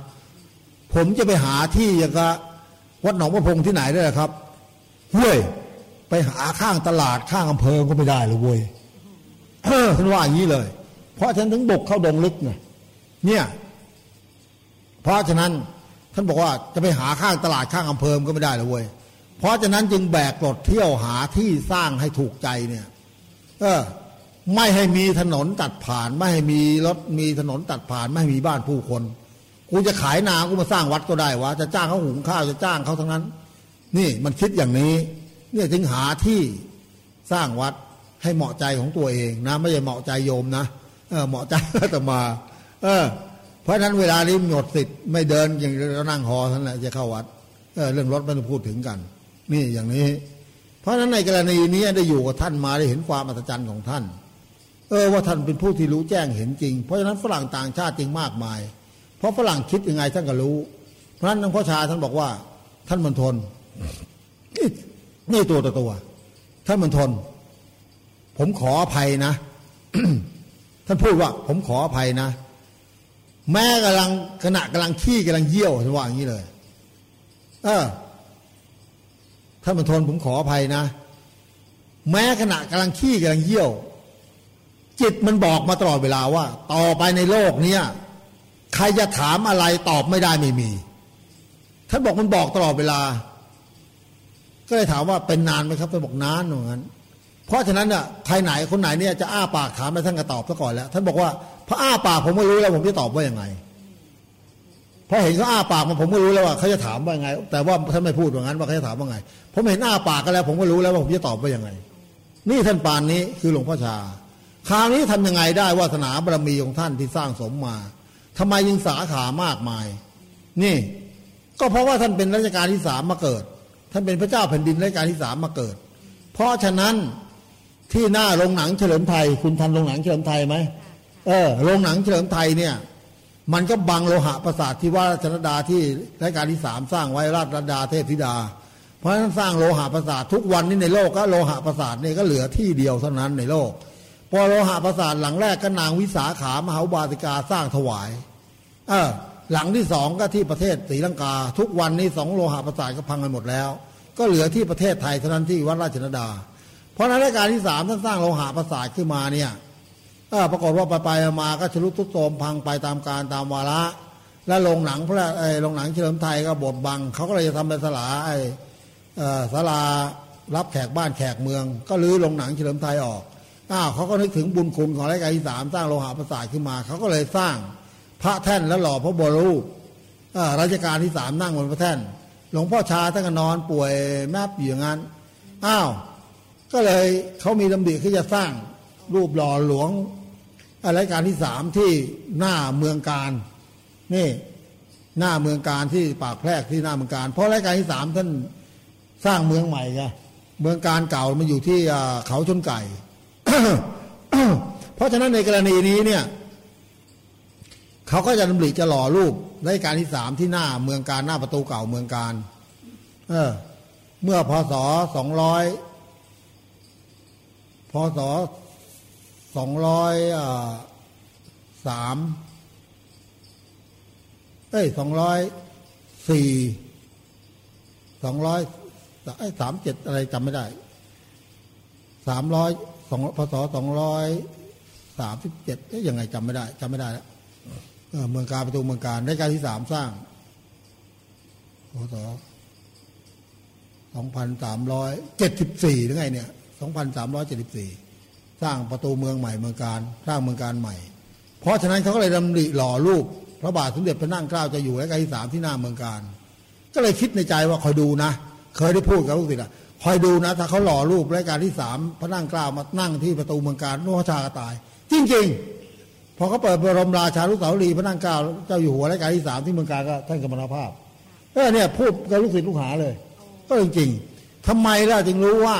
ผมจะไปหาที่อย่างกับวัดหนองพระพงที่ไหนได้ครับเว้ยไปหาข้างตลาดข้างอำเภอก็ไม่ได้เลยเว้ยท่านว่าอย่างนี้เลย เพราะฉะนั้นถึงบุกเข้าดงลึกไงเนี่ย เพราะฉะนั้นท่านบอกว่าจะไปหาข้างตลาดข้างอำเภอก็ไม่ได้เลยเว้ยเพราะฉะนั้นจึงแบกรถเที่ยวหาที่สร้างให้ถูกใจเนี่ย เออ ไม่ให้มีถนนตัดผ่าน ไม่ให้มีรถมีถนนตัดผ่าน ไม่ให้มีบ้านผู้คนกูจะขายนากูมาสร้างวัดก็ได้วะจะจ้างเขาหุงข้าวจะจ้างเขาทั้งนั้น นี่มันคิดอย่างนี้ เนี่ยจึงหาที่สร้างวัดให้เหมาะใจของตัวเองนะ ไม่ใช่เหมาะใจโยมนะ เออเหมาะใจแต่มา เออ เพราะฉะนั้นเวลานี้หมดสิทธิ์ไม่เดินอย่างเรานั่งหอท่านแหละจะเข้าวัดเออเรื่องรถไม่ต้องพูดถึงกัน นี่อย่างนี้ เพราะฉะนั้นในกรณีนี้ได้อยู่กับท่านมาได้เห็นความอัศจรรย์ของท่าน เออว่าท่านเป็นผู้ที่รู้แจ้งเห็นจริง เพราะฉะนั้นฝรั่งต่างชาติจริงมากมาย เพราะฝรั่งคิดยังไงท่านก็รู้ เพราะฉะนั้นหลวงพ่อชาท่านบอกว่า ท่านมันทนนี่ตัวต่อตัว ท่านมันทน ผมขออภัยนะ ท่านพูดว่า ผมขออภัยนะ แม้กำลังขณะกำลังขี้กำลังเยี่ยวท่านว่าอย่างนี้เลย เออท่านบรรทนผมขออภัยนะ แม้ขณะกำลังขี้กำลังเยี่ยว จิตมันบอกมาตลอดเวลาว่า ต่อไปในโลกเนี้ยใครจะถามอะไรตอบไม่ได้ไม่มีท่านบอกมันบอกตลอดเวลา ก็เลยถามว่าเป็นนานไหมครับท่านบอกนานเหมือนกัน เพราะฉะนั้นเนี่ยใครไหนคนไหนเนี่ยจะอ้าปากถามไปท่านก็ตอบซะก่อนแล้ว ท่านบอกว่าพระอ้าปากผมไม่รู้แล้วผมจะตอบว่ายังไงพอเห็นเขาอ้าปากมาผมก็รู้แล้วว่าเขาจะถามว่าไง แต่ว่าท่านไม่พูดว่างั้นว่าเขาจะถามว่าไงผมเห็นอ้าปากกันแล้ว ผมก็รู้แล้วว่าผมจะตอบว่ายังไง นี่ท่านปานนี้คือหลวงพ่อชา คราวนี้ทำยังไงได้วาสนาบารมีของท่านที่สร้างสมมาทำไมยิงสาขามากมาย นี่ ก็เพราะว่าท่านเป็นรัชกาลที่สามมาเกิด ท่านเป็นพระเจ้าแผ่นดินรัชกาลที่สามมาเกิด เพราะฉะนั้น ที่หน้าโรงหนังเฉลิมไทย คุณทันโรงหนังเฉลิมไทยไหมเออโรงหนังเฉลิมไทยเนี่ย มันก็บังโลหะประสาทที่ว่าราชรดาที่รายการที่สามสร้างไว้ราชรดาเทพธิดา เพราะฉะนั้นสร้างโลหะประสาททุกวันนี้ในโลกก็โลหะประสาทนี่ก็เหลือที่เดียวเท่านั้นในโลก พอโลหะประสาทหลังแรกก็นางวิสาขามหาบาติกาสร้างถวายเออหลังที่สองก็ที่ประเทศศรีลังกา ทุกวันนี้สองโลหะประสาทก็พังไปหมดแล้ว ก็เหลือที่ประเทศไทยเท่านั้นที่วัดราชนดา เพราะในรายการที่สามท่านสร้างโลหะประสาทขึ้นมาเนี่ยปรากฏว่าไปไปมาก็ชลุทุดโทมพังไปตามการตามวาระ แล้วโรงหนังพระไอ้โรงหนังเฉลิมไทยก็บดบัง เขาก็เลยจะทำเป็นสลาไอ้สลารับแขกบ้านแขกเมือง ก็ลื้อโรงหนังเฉลิมไทยออกอ้าวเขาก็นึกถึงบุญคุณของรายการที่สามสร้างโลหะประสาทขึ้นมา เขาก็เลยสร้างพระแท่นและหล่อพระบรูปราชการที่สามนั่งบนพระแท่น หลวงพ่อชาท่านก็นอนป่วยแมบอยู่อย่างนั้นอ้าว ก็เลยเขามีดำดิที่จะสร้างรูปหล่อหลวงรายการที่สามที่หน้าเมืองการนี่หน้าเมืองการที่ปากแพรกที่หน้าเมืองการ เพราะรายการที่สามท่านสร้างเมืองใหม่ไงเมืองการเก่ามันอยู่ที่เขาชนไก่ เพราะฉะนั้นในกรณีนี้เนี่ยเขาก็จะดำริจะหล่อรูปรายการที่สามที่หน้าเมืองการหน้าประตูเก่าเมืองการ เออ เมื่อพศสองร้อย พศสองร้อยสามเอ้ยสองร้อยสี่สองร้อยไอ้สามเจ็ดอะไรจำไม่ได้สามร้อยสองพศสองร้อยสามสิบเจ็ดเอ๊ยยังไงจำไม่ได้จำไม่ได้แล้วเมืองการประตูเมืองการได้การที่สามสร้างพศสองพันสามร้อยเจ็ดสิบสี่หรือไงเนี่ย สองพันสร้างประตูเมืองใหม่เมืองการสร้างเมืองการใหม่ เพราะฉะนั้นเขาก็เลยดำริหล่อรูปพระบาทสมเด็จพระนั่งเกล้าจะอยู่ในการที่สามที่หน้าเมืองการ ก็เลยคิดในใจว่าคอยดูนะ เคยได้พูดกับลูกศิษย์อะคอยดูนะถ้าเขาหล่อรูปรายการที่สามพระนั่งเกล้ามานั่งที่ประตูเมืองการโนชากตาย จริงๆพอเขาเปิดบรมราชาลูกสาวรีพระนั่งเกล้าเจ้าอยู่หัวรายการที่สามที่เมืองการก็ท่านกรรมนาภาพเออเนี่ยพูดกับลูกศิษย์ลูกหาเลย ก็จริงๆทำไมล่ะจึงรู้ว่า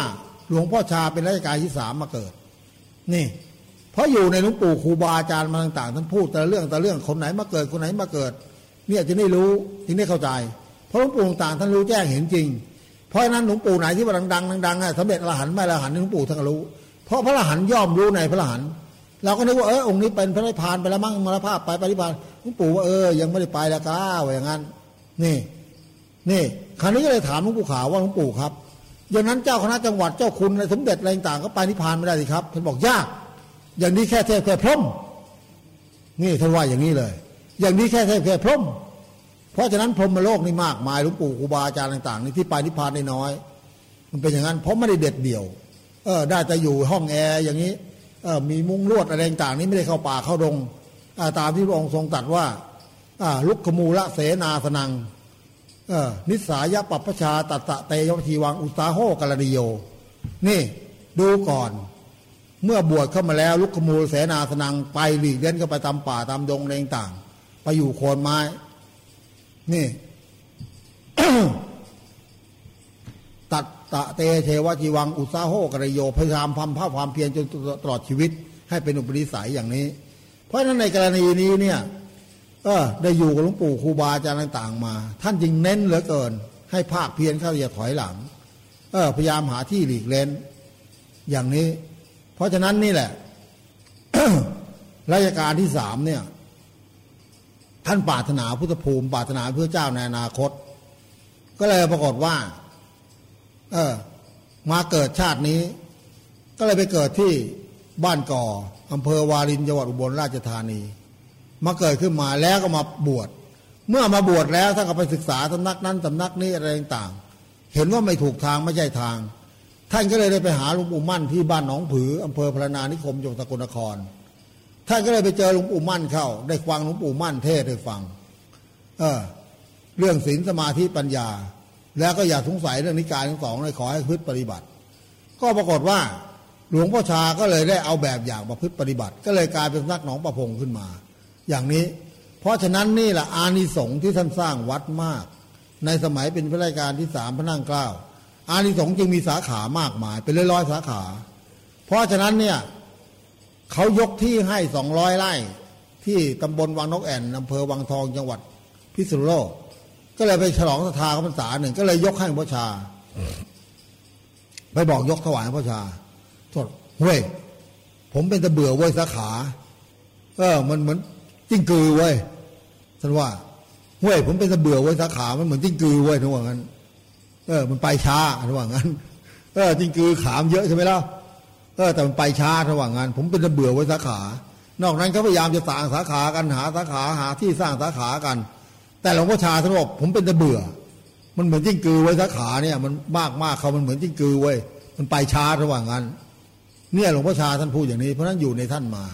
หลวงพ่อชาเป็นรายการที่สามมาเกิด นี่ เพราะอยู่ในหลวงปู่ครูบาอาจารย์มาต่างๆท่านพูดแต่เรื่องแต่เรื่องคนไหนมาเกิดคนไหนมาเกิด เนี่ยจะได้รู้จึงได้เข้าใจ เพราะหลวงปู่ต่างท่านรู้แจ้งเห็นจริง เพราะฉะนั้นหลวงปู่ไหนที่ว่าดังๆดังๆสำเร็จอรหันต์ไม่อรหันต์หลวงปู่ท่านก็รู้ เพราะพระอรหันต์ย่อมรู้ในพระอรหันต์เราก็นึกว่าเออองค์นี้เป็นพระนิพพานไปแล้วมั้งมรณภาพไปปฏิพานหลวงปู่ว่าเออยังไม่ได้ไปแล้วก้าวอย่างนั้น นี่ นี่ คราวนี้ก็เลยถามหลวงปู่ขาวว่าหลวงปู่ครับ อย่างนั้นเจ้าคณะจังหวัดเจ้าคุณสมเด็จอะไรต่างก็ไปนิพพานไม่ได้สิครับท่านบอกยาก อย่างนี้แค่เทพแค่พรมนี่ท่านว่าอย่างนี้เลย อย่างนี้แค่เทพแค่พรมเพราะฉะนั้นพรหมโลกนี่มากมายหลวงปู่ครูบาอาจารย์ต่างๆนี่ที่ไปนิพพานได้น้อย มันเป็นอย่างนั้นเพราะไม่ได้เด็ดเดี่ยวเออได้แต่อยู่ห้องแอร์อย่างนี้เออมีมุ้งลวดอะไรต่างๆ นี่ไม่ได้เข้าป่าเข้าดงตามที่พระองค์ทรงตรัสว่าลุกขมูละเสนาสนัง นิสายะปัปปชาตัตะเตยทีวังอุตาโหกรดิโย นี่ดูก่อน เมื่อบวชเข้ามาแล้วลุกขมูลเสนาสนังไปหลีกเล่นก็ไปตามป่าตามดงอะไรต่างไปอยู่โคนไม้ นี่ตัดตะเตเทวจีวังอุตสาโหกระโยพยายามพำภาพความเพียรจนตลอดชีวิต ให้เป็นอุปนิสัยอย่างนี้ เพราะฉะนั้นในกรณีนี้เนี่ย เออ ได้อยู่กับหลวงปู่ครูบาอาจารย์ต่าง ๆ มา ท่านจึงเน้นเหลือเกิน ให้ภาคเพียรเข้าอย่าถอยหลัง เออ พยายามหาที่หลีกเล่น อย่างนี้ เพราะฉะนั้นนี่แหละราชการที่สามเนี่ย ท่านปรารถนาพุทธภูมิปรารถนาเพื่อเจ้าในอนาคต ก็เลยปรากฏว่า เออ มาเกิดชาตินี้ ก็เลยไปเกิดที่บ้านก่ออำเภอวารินจังหวัดอุบลราชธานี มาเกิดขึ้นมาแล้วก็มาบวช เมื่อมาบวชแล้วท่านก็ไปศึกษาสำนักนั้นสำนักนี้อะไรต่างเห็นว่าไม่ถูกทางไม่ใช่ทาง ท่านก็เลยได้ไปหาหลวงปู่มั่นที่บ้านหนองผืออำเภอพระนานิคมจังหวัดสกลนคร ท่านก็เลยไปเจอหลวงปู่มั่นเข้า ได้ฟังหลวงปู่มั่นเทศให้ฟัง เออ เรื่องศีลสมาธิปัญญา แล้วก็อย่าสงสัยเรื่องนิกายทั้งสองเลยขอให้พึ่ปฏิบัติ ก็ปรากฏว่าหลวงพ่อชาก็เลยได้เอาแบบอย่างมาพึ่ปฏิบัติ ก็เลยกลายเป็นนักหนองประพงขึ้นมา อย่างนี้ เพราะฉะนั้นนี่แหละอานิสงส์ที่ท่านสร้างวัดมาก ในสมัยเป็นพระราชการที่สามพระนั่งเกล้าอานิสงส์จึงมีสาขามากมาย เป็นร้อยๆสาขา เพราะฉะนั้นเนี่ยเขายกที่ให้สองร้อยไร่ที่ตำบลวังนกแอ่นอำเภอวังทองจังหวัดพิษณุโลก ก็เลยไปฉลองศรัทธาพรรษาหนึ่งก็เลยยกให้พระชา ไปบอกยกถวายพระชาโทษเว้ยผมเป็นตะเบื่อเว้ยสาขา เออ มันเหมือน จิ้งกือเว้ยท่านว่าเว้ยผมเป็นตะเบื่อเว้ยสาขา มันเหมือนจิ้งกือเว้ยทั้งว่างั้น เออ มันไปช้าระหว่างนั้น เออจริงคือขามเยอะใช่ไหมล่ะเออแต่มันไปช้าระหว่างั้น ผมเป็นระเบื่อไว้สาขา นอกนั้นเขาพยายามจะสร้างสาขากันหาสาขาหาที่สร้างสาขากัน แต่หลวงพ่อชาท่านบอกผมเป็นระเบื่อ มันเหมือนจิ้งกือไว้สาขาเนี่ย มันมากมากเขามันเหมือนจิ้งกือไว้มันไปช้าระหว่างนั้น เนี่ยหลวงพ่อชาท่านพูดอย่างนี้เพราะนั้นอยู่ในท่านมา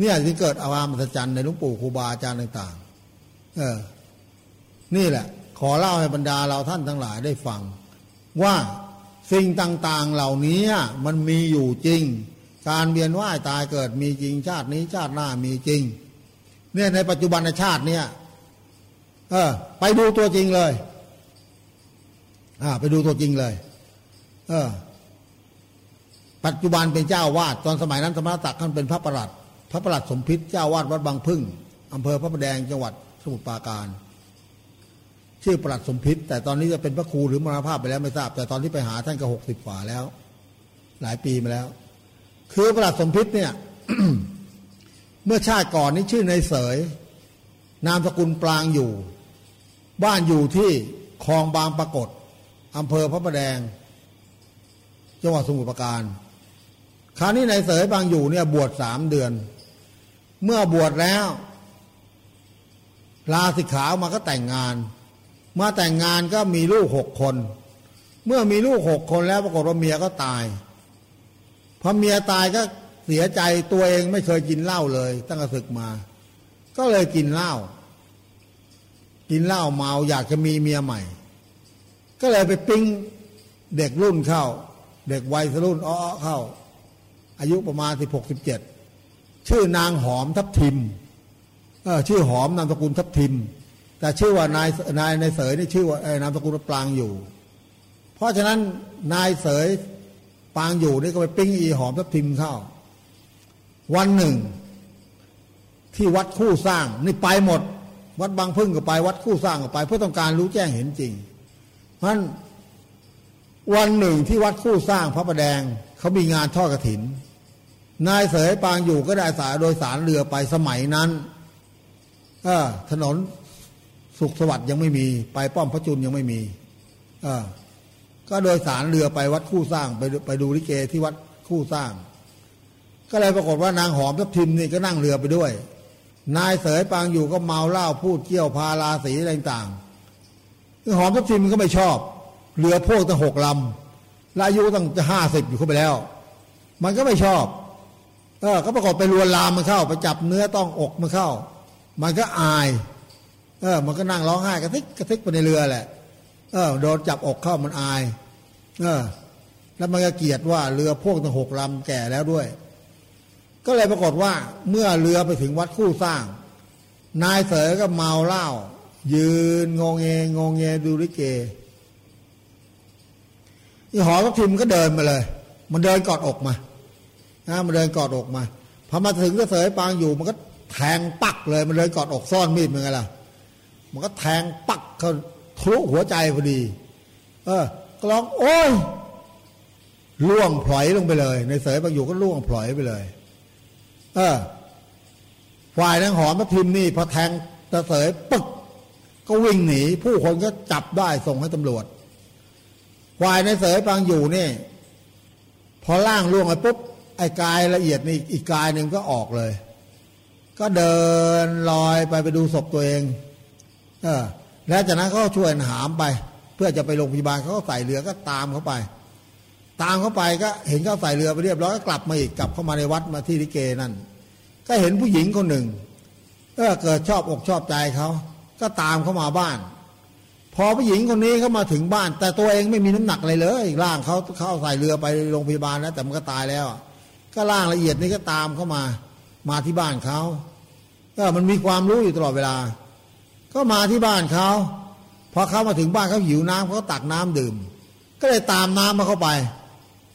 เนี่ยที่เกิดอาวามสัจจันในหลวงปู่ครูบาอาจารย์ต่าง ๆ เออ นี่แหละ ขอเล่าให้บรรดาเราท่านทั้งหลายได้ฟัง ว่าสิ่งต่าง ๆ เหล่านี้มันมีอยู่จริง การเวียนว่ายตายเกิดมีจริง ชาตินี้ชาติหน้ามีจริง เนี่ยในปัจจุบันในชาติเนี่ย เออ ไปดูตัวจริงเลย อ่า ไปดูตัวจริงเลย เออ ปัจจุบันเป็นเจ้าวาดตอนสมัยนั้นสมณศักดิ์ท่านเป็นพระประหลัด พระประหลัดสมพิษเจ้าวาดวัดบางพึ่งอำเภอพระประแดงจังหวัดสมุทรปราการ ชื่อประหลัดสมพิษแต่ตอนนี้จะเป็นพระครูหรือมรณภาพไปแล้วไม่ทราบ แต่ตอนที่ไปหาท่านก็หกสิบกว่าแล้ว หลายปีมาแล้ว คือประหลัดสมพิษเนี่ยเมื่อชาติก่อนนี้ชื่อในเสย นามสกุลปลางอยู่ บ้านอยู่ที่คลองบางปรากฏอำเภอพระประแดง จังหวัดสมุทรปราการ คราวนี้ในเสยบางอยู่เนี่ยบวชสามเดือน เมื่อบวชแล้ว ลาสิกขามาก็แต่งงาน มาแต่งงานก็มีลูกหกคน เมื่อมีลูกหกคนแล้วปรากฏว่าเมียก็ตายพอเมียตายก็เสียใจตัวเองไม่เคยกินเหล้าเลย ตั้งแต่ศึกมา ก็เลยกินเหล้ากินเหล้าเมาอยากจะมีเมียใหม่ ก็เลยไปปิ้งเด็กรุ่นเข้า เด็กวัยรุ่นอ้อเข้า อายุประมาณสิบหกสิบเจ็ด ชื่อนางหอมทับทิมชื่อหอมนามสกุลทับทิม แต่ชื่อว่านายนายนายเสยนี่ชื่อว่านามสกุลปลางอยู่ เพราะฉะนั้นนายเสยปางอยู่นี่ก็ไปปิ้งอีหอมทับทิมเข้า วันหนึ่ง ที่วัดคู่สร้างนี่ไปหมด วัดบางพึ่งก็ไปวัดคู่สร้างก็ไป เพื่อต้องการรู้แจ้งเห็นจริง เพราะฉะนั้นวันหนึ่งที่วัดคู่สร้างพระประแดงเขามีงานทอดกระถิน นายเสยปางอยู่ก็ได้สายโดยสารเรือไปสมัยนั้นอถนนสุขสวัสดิ์ยังไม่มี ไปป้อมพระจุลยังไม่มีอก็โดยสารเรือไปวัดคู่สร้างไปไปดูลิเกที่วัดคู่สร้าง ก็เลยปรากฏว่านางหอมทับทิมนี่ก็นั่งเรือไปด้วย นายเสยปางอยู่ก็เมาเหล้าพูดเกี่ยวพาราสีอะไรต่างๆหอมทับทิมก็ไม่ชอบ เรือพวกตั้งหกลำละอายุตั้งจะห้าสิบอยู่เข้าไปแล้ว มันก็ไม่ชอบ ก็ปรากฏไปลวนลามมันเข้า ไปจับเนื้อต้องอกมันเข้า มันก็อายเออมันก็นั่งร้องไห้กระทิกกระทิกไปในเรือแหละ เออโดนจับอกเข้ามันอาย เออ แล้วมันก็เกลียดว่าเรือพวกตั้งหกลำแก่แล้วด้วย ก็เลยปรากฏว่าเมื่อเรือไปถึงวัดคู่สร้าง นายเสยก็เมาเหล้ายืนงงเงงงเงดูลิเกอีหอทับทิมก็เดินมาเลย มันเดินกอดอกมา นะมันเดินกอดอกมาพอมาถึงก็เสยปางอยู่ มันก็แทงปักเลยมันเดินกอดอกซ่อนมีดมันไงล่ะ มันก็แทงปักเขาทะลุหัวใจพอดี เออก็ร้องโอ้ยล่วงพลอยลงไปเลย ในเสยปางอยู่ก็ล่วงพลอยไปเลย เออฝ่ายนางหอมทับทิมนี่พอแทงตะเสยปึก ก็วิ่งหนี ผู้คนก็จับได้ส่งให้ตำรวจควายในเสยปางอยู่นี่ พอล่างล่วงไปปุ๊บ ไอ้กายละเอียดนี่อีกกายหนึ่งก็ออกเลย ก็เดินลอยไปไปดูศพตัวเองเออแล้วจากนั้นเขาช่วยหามไป เพื่อจะไปโรงพยาบาลเขาก็ใส่เรือก็ตามเขาไป ตามเขาไปก็เห็นเขาใส่เรือไปเรียบร้อยก็กลับมาอีกกลับเข้ามาในวัดมาที่ลิเกนั่น ก็เห็นผู้หญิงคนหนึ่งเออเกิดชอบอกชอบใจเขาก็ตามเขามาบ้าน พอผู้หญิงคนนี้เขามาถึงบ้าน แต่ตัวเองไม่มีน้ำหนักอะไรเลยร่างเขาเขาใส่เรือไปโรงพยาบาลแล้วแต่มันก็ตายแล้ว ก็ร่างละเอียดนี่ก็ตามเข้ามา มาที่บ้านเขาก็มันมีความรู้อยู่ตลอดเวลา ก็มาที่บ้านเขาพอเขามาถึงบ้านเขาหิวน้ำเขาตักน้ำดื่ม ก็เลยตามน้ำมาเข้าไป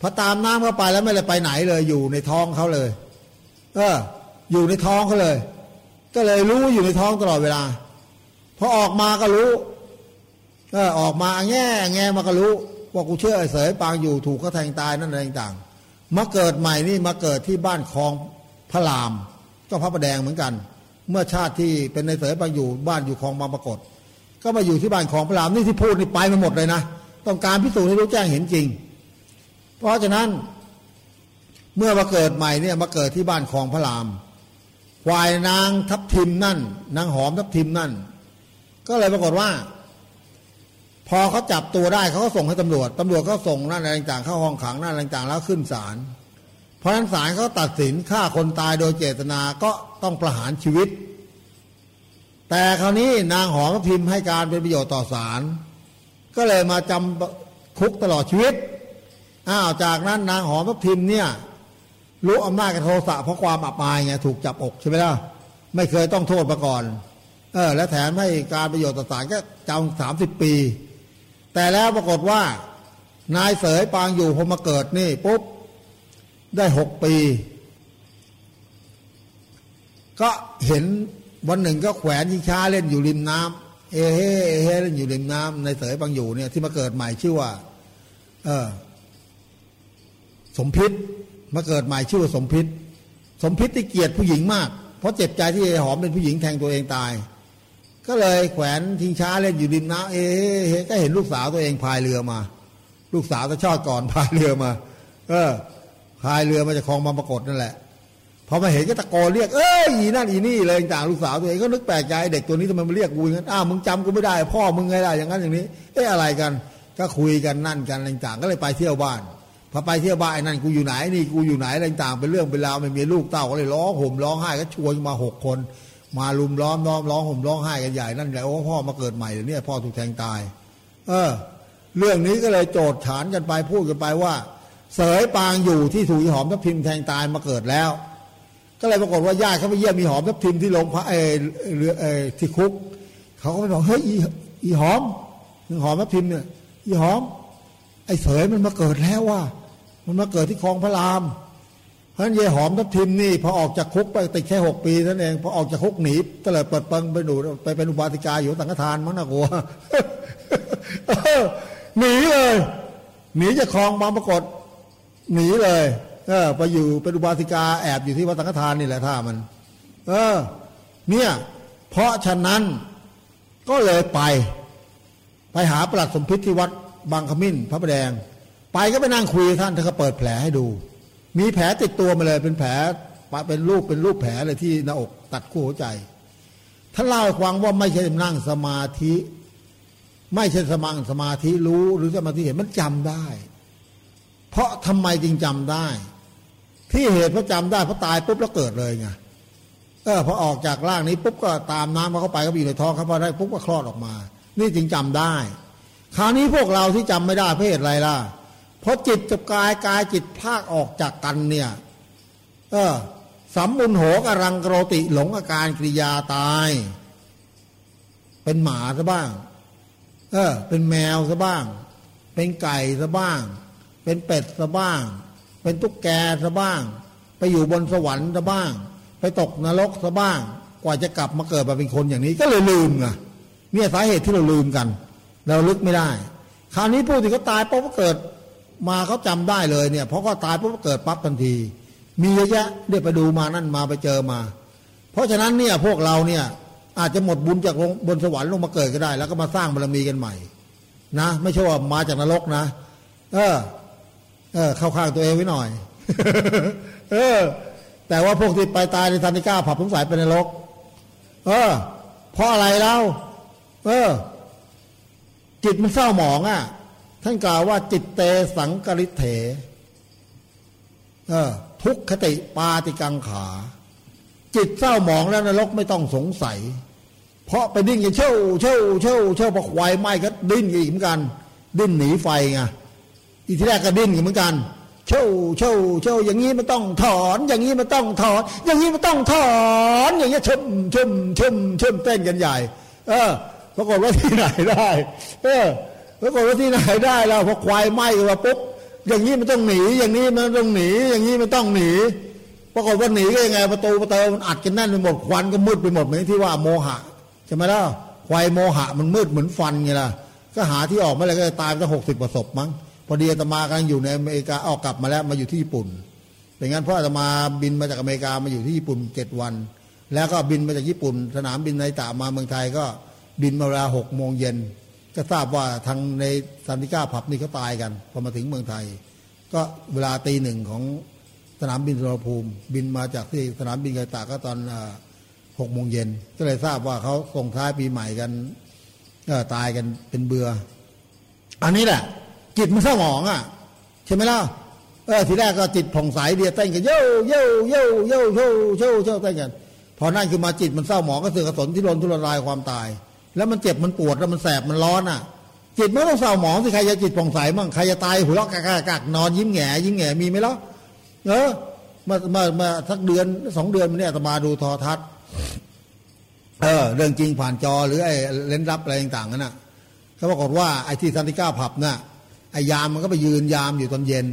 พอตามน้ำเข้าไปแล้วไม่เลยไปไหนเลย อยู่ในท้องเขาเลยเอออยู่ในท้องเขาเลย ก็เลยรู้อยู่ในท้องตลอดเวลาพอออกมาก็รู้เออออกมาแง่แง่มาก็รู้ว่ากูเชื่อไอ้เสยปางอยู่ถูกเขาแทงตายนั่นอะไรต่าง มาเกิดใหม่นี่มาเกิดที่บ้านคลองพระราม ก็พระประแดงเหมือนกัน เมื่อชาติที่เป็นในเสยปางอยู่บ้านอยู่คลองบางปรากฏ ก็มาอยู่ที่บ้านคลองพระรามนี่ที่พูดนี่ไปมาหมดเลยนะต้องการพิสูจน์ให้รู้แจ้งเห็นจริง เพราะฉะนั้นเมื่อมาเกิดใหม่เนี่ยมาเกิดที่บ้านคลองพระรามควายนางทับทิมนั่น นางหอมทับทิมนั่น ก็เลยปรากฏว่า พอเขาจับตัวได้เขาก็ส่งให้ตำรวจตำรวจก็ส่งนั่นอะไรต่างเข้าห้องขังนั่นอะไรต่างแล้วขึ้นศาลเพราะฉะนั้นศาลเขาตัดสินฆ่าคนตายโดยเจตนาก็ต้องประหารชีวิต แต่คราวนี้นางหอมทับทิมให้การเป็นประโยชน์ต่อศาลก็เลยมาจำคุกตลอดชีวิตอ้าวจากนั้นนางหอมทับทิมเนี่ยรู้อำนาจกับโทสะเพราะความอับอายไงถูกจับอกใช่ไหมล่ะไม่เคยต้องโทษมาก่อนเออและแถมให้การประโยชน์ต่อศางๆก็จำสามสิบปี แต่แล้วปรากฏว่านายเสยปางอยู่พอมาเกิดนี่ปุ๊บได้หกปี ก็เห็นวันหนึ่งก็แขวนยิงช้าเล่นอยู่ริมน้ำเอเฮเอเฮเล่นอยู่ริมน้ำในเสยปางอยู่เนี่ยที่มาเกิดใหม่ชื่อว่า เออสมพิษมาเกิดใหม่ชื่อว่าสมพิษ สมพิษที่เกลียดผู้หญิงมาก เพราะเจ็บใจที่ไอ้หอมเป็นผู้หญิงแทงตัวเองตาย ก็เลยแขวนทิ้งช้าเล่นอยู่ริมน้ำเอ๊ะก็เห็นลูกสาวตัวเองพายเรือมา ลูกสาวตะชอดก่อนพายเรือมา เออพายเรือมาจากคลองบางปรากฏนั่นแหละพอมาเห็นก็ตะโกนเรียกเอ้ยอีนั่นอีนี่เลยต่างลูกสาวตัวเองก็นึกแปลกใจเด็กตัวนี้ทำไมมาเรียกกูอย่างนั้นอ้าวมึงจำกูไม่ได้ พ่อมึงไงล่ะอย่างนั้นอย่างนี้ เอ๊ะอะไรกัน ก็คุยกันนั่นกันอะไรต่างก็เลยไปเที่ยวบ้านพอไปเที่ยวบ้านไอ้นั่นกูอยู่ไหนนี่กูอยู่ไหนอะไรต่างเป็นเรื่องเป็นราวไม่มีลูกเต้าก็เลยร้องห่มร้องไห้ก็ชวนมาหกคน มาลุมล้อมล้อมร้องห่มร้องไห้กันใหญ่นั่นแหละโอ้พ่อมาเกิดใหม่เนี่ยพ่อถูกแทงตาย เออ เรื่องนี้ก็เลยโจดฉานกันไปพูดกันไปว่า เสยปางอยู่ที่ถูกหอมทับทิมแทงตายมาเกิดแล้ว ก็เลยปรากฏว่าญาติเขาไปเยี่ยมมีหอมทับทิมที่โรงพระเอเรือเอที่คุกเขาก็ไปบอกเฮ้ยอีอีหอมหอมทับทิมเนี่ยอีหอม ไอ้เสยมันมาเกิดแล้วว่า มันมาเกิดที่คลองพระราม เพราะฉะนั้นยายหอมทับทิมนี่พอออกจากคุกไปติดแค่หกปีนั่นเองพอออกจากคุกหนีตเลยเปิดเปิงไปดูไปเป็นอุบาสิกาอยู่สังฆทานมั้งนะกัวหนีเลย หนีจากคลองบางปรากฏหนีเลย เออ ไปอยู่เป็นอุบาสิกาแอบอยู่ที่วัดสังฆทานนี่แหละท่ามัน เออ เนี่ย เพราะฉะนั้นก็เลยไป ไปหาประหลัดสมพิษที่วัดบางขมิ้น พระประแดง ไปก็ไปนั่งคุยท่านท่านก็เปิดแผลให้ดู มีแผลติดตัวมาเลยเป็นแผลเป็นรูปเป็นรูปแผลเลยที่หน้าอกตัดคู่หัวใจท่านเล่าให้ฟังว่าไม่ใช่นั่งสมาธิ ไม่ใช่สมังสมาธิรู้หรือสมาธิเห็นมันจำได้ เพราะทำไมจึงจำได้ ที่เหตุเพราะจำได้เพราะตายปุ๊บแล้วเกิดเลยไงเออพอออกจากร่างนี้ปุ๊บก็ตามน้ำมาเข้าไปก็อยู่ในท้องเขาพอได้ปุ๊บก็คลอดออกมา นี่จึงจำได้ คราวนี้พวกเราที่จำไม่ได้เพราะเหตุอะไรล่ะ เพราะจิตกับกายกายจิตพากออกจากกันเนี่ยเออสัมมุนโหกรังกโรติหลงอาการกิริยาตาย เป็นหมาซะบ้าง เออ เป็นแมวซะบ้าง เป็นไก่ซะบ้าง เป็นเป็ดซะบ้าง เป็นตุ๊กแกซะบ้าง ไปอยู่บนสวรรค์ซะบ้าง ไปตกนรกซะบ้าง กว่าจะกลับมาเกิดมาเป็นคนอย่างนี้ ก็เลยลืมไงเนี่ยสาเหตุที่เราลืมกัน เราลึกไม่ได้ คราวนี้ผู้ที่เขาตายปุ๊บก็เกิด มาเขาจำได้เลยเนี่ยเพราะก็ตายปุ๊บเกิดปั๊บทันที มีเยอะแยะเดี๋ยวไปดูมานั่นมาไปเจอมา เพราะฉะนั้นเนี่ยพวกเราเนี่ยอาจจะหมดบุญจากบนสวรรค์ลงมาเกิดก็ได้ แล้วก็มาสร้างบารมีกันใหม่ นะ ไม่ใช่ว่ามาจากนรกนะ เออ เออ เข้าข้างตัวเองไว้หน่อย เออ แต่ว่าพวกที่ไปตายในทันิก้าผับสงสัยเป็นนรก เออ เพราะอะไรเล่าเออ จิตมันเศร้าหมองอะ ท่านกล่าวว่าจิตเตสังกริเถอทุกขติปาติกังขา จิตเศร้าหมองแล้วนรกไม่ต้องสงสัย เพราะไปดิ้นกันเช่าเช่าเช่าเช่าพอควายไหม้ก็ดิ้นอีกเหมือนกัน ดิ้นหนีไฟไงอีทีแรกก็ดิ้นเหมือนกันเช่าเช่าเช่าอย่างนี้มันต้องถอน อย่างนี้มันต้องถอน อย่างนี้มันต้องถอน อย่างเงี้ยชมชมชมชมเต้นกันใหญ่ เออปรากฏว่าที่ไหนได้ เออ ปรากฏว่าที่ไหนได้แล้วพอควายไหม้มาปุ๊บอย่างนี้มันต้องหนี อย่างนี้มันต้องหนี อย่างนี้มันต้องหนีปรากฏว่าหนีก็ยังไงประตูประตูมันอัดกันแน่นไปหมดควันก็มืดไปหมดเหมือนที่ว่าโมหะใช่ไหมล่ะควายโมหะมันมืดเหมือนฟันไงล่ะก็หาที่ออกไม่ได้ก็ตายไปหกสิบประสบมั้งพอดีอาตมากำลังอยู่ในอเมริกาออกกลับมาแล้วมาอยู่ที่ญี่ปุ่นเป็นงั้นเพราะอาตมาบินมาจากอเมริกามาอยู่ที่ญี่ปุ่นเจ็ดวัน แล้วก็บินมาจากญี่ปุ่น สนามบินในตามาเมืองไทยก็บินมาเวลาหกโมงเย็น ก็ทราบว่าทางในซันติก้าผับนี่เขาตายกันพอมาถึงเมืองไทย ก็เวลาตีหนึ่งของสนามบินสุวรรณภูมิ บินมาจากที่สนามบินไกตาก็ตอนหกโมงเย็นก็เลยทราบว่าเขาส่งท้ายปีใหม่กันตายกันเป็นเบือ อันนี้แหละ จิตมันเศร้าหมองอะ ใช่ไหมล่ะเออทีแรกก็จิตผ่องใสเดียเต้นกันเย้เย้เย้เย้เย้เย้เย้เต้นกันพอนั่นคือมาจิตมันเศร้าหมองก็เสื่อกสนที่รนทุรนายความตาย แล้วมันเจ็บมันปวดแล้วมันแสบมันร้อนอะ จิตไม่ต้องเศร้าหมองสิใครจะจิตผ่องใสมั่งใครจะตายหัวเราะกากากนอนยิ้มแง่ยิ้มแง่มีไหมล่ะเออเมื่อเมื่อเมื่อสักเดือนสองเดือนมาเนี่ยตมาดูโทอทัศน์เออเรื่องจริงผ่านจอหรือไอ้เล่นรับอะไรต่างๆนั่นน่ะเขาบอกว่าไอ้ที่ซันติก้าผับน่ะไอ้ยามมันก็ไปยืนยามอยู่ตอนเย็น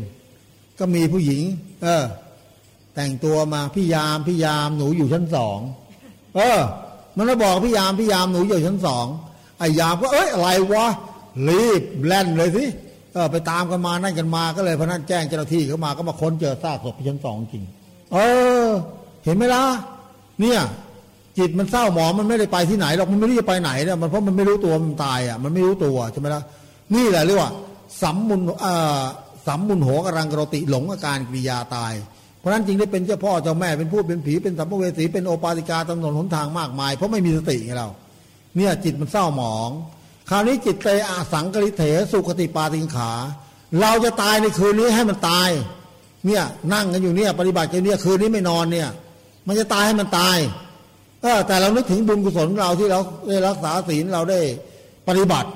ก็มีผู้หญิง เออ แต่งตัวมาพี่ยามพี่ยามหนูอยู่ชั้นสองเออ มันก็บอกพี่ยามพี่ยามหนูอยู่ชั้นสองไอ้ยามก็เอ้ยอะไรวะรีบแล่นเลยสิเออไปตามกันมานั่นกันมาก็เลยพนันแจ้งเจ้าหน้าที่เข้ามาก็มาค้นเจอซากศพที่ชั้นสองจริง เออ เห็นไหมล่ะเนี่ย จิตมันเศร้าหมองมันไม่ได้ไปที่ไหนหรอกมันไม่รู้จะไปไหนเนี่ยมันเพราะมันไม่รู้ตัวมันตายอะมันไม่รู้ตัวใช่ไหมล่ะนี่แหละเรียกว่าสัมมุนเอ่อสัมมุนโหกรังกรติหลงอาการกิริยาตาย เพราะนั้นจริงได้เป็นเจ้าพ่อเจ้าแม่เป็นผู้เป็นผีเป็นสัมภเวสีเป็นโอปาติกาตำนนหนทางมากมาย เพราะไม่มีสติไงเรา เนี่ยจิตมันเศร้าหมอง คราวนี้จิตเตอาสังกริเถสุขติปาติงขา เราจะตายในคืนนี้ให้มันตาย เนี่ยนั่งกันอยู่เนี่ยปฏิบัติกันเนี่ยคืนนี้ไม่นอนเนี่ย มันจะตายให้มันตายเออแต่เรานึกถึงบุญกุศลเราที่เราได้รักษาศีลเราได้ปฏิบัติ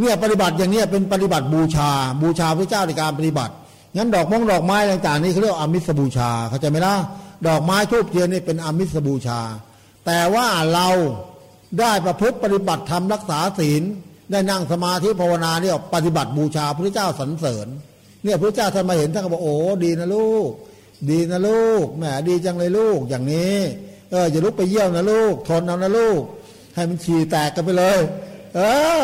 เนี่ยปฏิบัติอย่างเนี้ยเป็นปฏิบัติบูชา บูชาพระเจ้าในการปฏิบัติ งั้นดอกมงดอกไม้ต่างๆนี่เขาเรียกอามิสบูชาเข้าใจไหมล่ะดอกไม้ทูบเทียนนี่เป็นอามิสบูชา แต่ว่าเราได้ประพฤติปฏิบัติธรรมรักษาศีล ได้นั่งสมาธิภาวนาเนี่ยปฏิบัติบูชาพระเจ้าสรรเสริญ เนี่ยพระเจ้าท่านมาเห็นท่านก็บอกโอ้ดีนะลูก ดีนะลูกแหมดีจังเลยลูกอย่างนี้เอออย่าลุกไปเยี่ยวนะลูก ทนเอานะลูก ให้มันฉี่แตกกันไปเลย เออ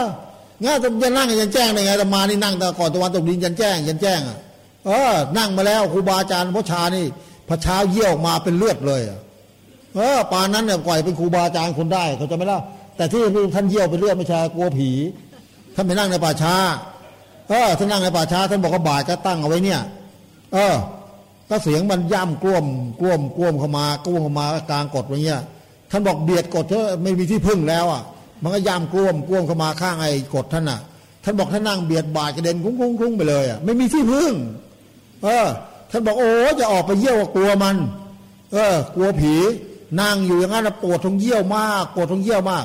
งั้นจะนั่งยันแจ้งได้ไงตมานี่นั่งแต่ก่อนตะวันตกดินยันแจ้งยันแจ้งอะ เออ นั่งมาแล้วครูบาอาจารย์พระชานี่พระเช้าเยี่ยวออกมาเป็นเลือดเลยเออปานนั้นเนี่ยก่อยเป็นครูบาอาจารย์คนได้เขาจะไม่เล่าแต่ที่ท่านเยี่ยวเป็นเลือดไม่ใช่กลัวผีท่านไปนั่งในป่าช้า เออท่านนั่งในป่าช้า ท่านบอกว่าบาทก็ตั้งเอาไว้เนี่ย เออก็เสียงมันย่ำกล้วมกล้วมกล้วมเข้ามากล้วมเข้ามากลางกดไว้เงี้ยท่านบอกเบียดกดเถอไม่มีที่พึ่งแล้วอะ มันก็ย่ำกล้วมกล้วมเข้ามาข้างไอ้กดท่านอะ ท่านบอกท่านนั่งเบียดบาดกระเด็นคุ้งคุ้งคุ้งไปเลยอะไม่มีที่พึ่ง เออ ท่านบอกโอ้จะออกไปเยี่ยวกลัวมัน เออ กลัวผีนั่งอยู่อย่างนั้นปวดท้องเยี่ยวมากปวดท้องเยี่ยวมาก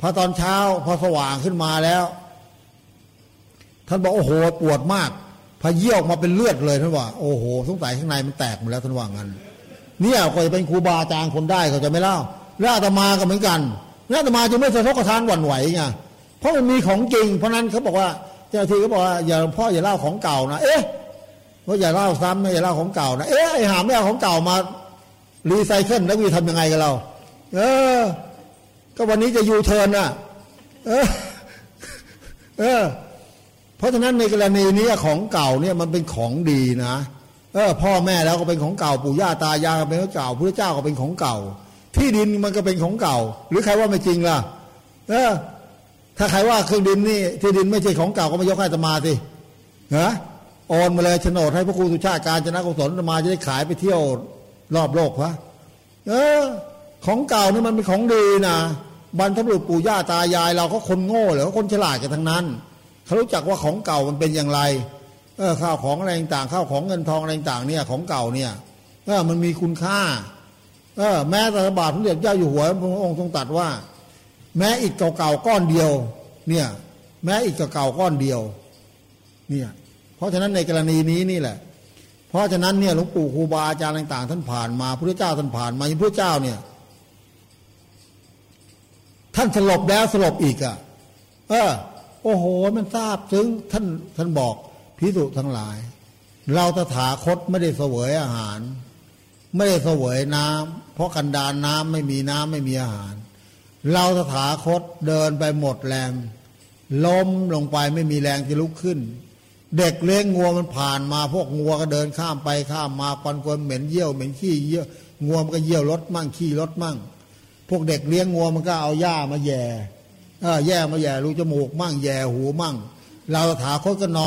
พอตอนเช้าพอสว่างขึ้นมาแล้ว ท่านบอกโอ้โหปวดมากพอเยี่ยวออกมาเป็นเลือดเลยท่านว่าโอ้โหสงสัยข้างในมันแตกหมดแล้วท่านว่างั้นเนี่ยก็จะเป็นครูบาอาจารย์คนได้เขาจะไม่เล่าแล้วอาตมาก็เหมือนกันแล้วอาตมาจะไม่สะทกสะท้านหวั่นไหวไงเพราะมันมีของจริง เพราะนั้นเขาบอกว่าเจ้าที่เขาบอกว่าอย่าพ่ออย่าเล่าของเก่านะเอ๊ะ ว่าอย่าเล่าซ้ำนะอย่าเล่าของเก่านะเอ๊ะไอ้หาไม่เอาของเก่ามารีไซเคิลแล้ววีทำยังไงกับเรา เออ ก็วันนี้จะยูเทิร์นอะ เออ เออ เพราะฉะนั้นในกรณีนี้ของเก่าเนี่ยมันเป็นของดีนะเออ พ่อแม่แล้วก็เป็นของเก่าปู่ย่าตายายก็เป็นของเก่าพระเจ้าก็เป็นของเก่า ที่ดินมันก็เป็นของเก่า หรือใครว่าไม่จริงล่ะ เออ ถ้าใครว่าเครื่องดินนี่ที่ดินไม่ใช่ของเก่าก็มายกให้ตมาสิฮะโอ อนมาเลยโฉนดให้พระครูสุชาติการจนะกุศลมาจะได้ขายไปเที่ยวรอบโลกวะเออ ของเก่านี่มันเป็นของดีนะบรรพบุรุษปู่ย่าตายาย เราก็คนโง่หรือคนฉลาดกันทั้งนั้นเขารู้จักว่าของเก่ามันเป็นอย่างไร เออข้าวของอะไรต่างข้าวของเงินทองอะไรต่างเนี่ย ของเก่าเนี่ยเออมันมีคุณค่า เออ แม้แต่บาทพระเดชเจ้าอยู่หัวพระองค์ทรงตรัสว่า แม้อิฐเก่าๆก้อนเดียว เนี่ย แม้อิฐเก่าๆก้อนเดียว เนี่ย ราะฉะนั้นในกรณีนี้นี่แหละ เพราะฉะนั้นเนี่ยหลวงปู่ครูบาอาจารย์ต่าง ๆ ท่านผ่านมาพระเจ้าท่านผ่านมาพระเจ้าเนี่ย ท่านสลบแล้วสลบอีกอะ เออ โอ้โห มันทราบถึงท่านท่านบอกพิสุทั้งหลาย เราตถาคตไม่ได้เสวยอาหาร ไม่ได้เสวยน้ำเพราะกันดานน้ำไม่มีน้ำไม่มีอาหาร เราตถาคตเดินไปหมดแรงล้มลงไปไม่มีแรงจะลุกขึ้น เด็กเลี้ยงงัวมันผ่านมาพวกงัวก็เดินข้ามไปข้ามมาควันควนเหม็นเยี่ยวเหม็นขี้เยี่ยวงัวมันก็เยี่ยวรถมั่งขี้รถมั่ง พวกเด็กเลี้ยงงัวมันก็เอาหญ้ามาแย่เออแย่มาแย่รูจมูกมั่งแย่หูมั่ง เราถาคตก็นอน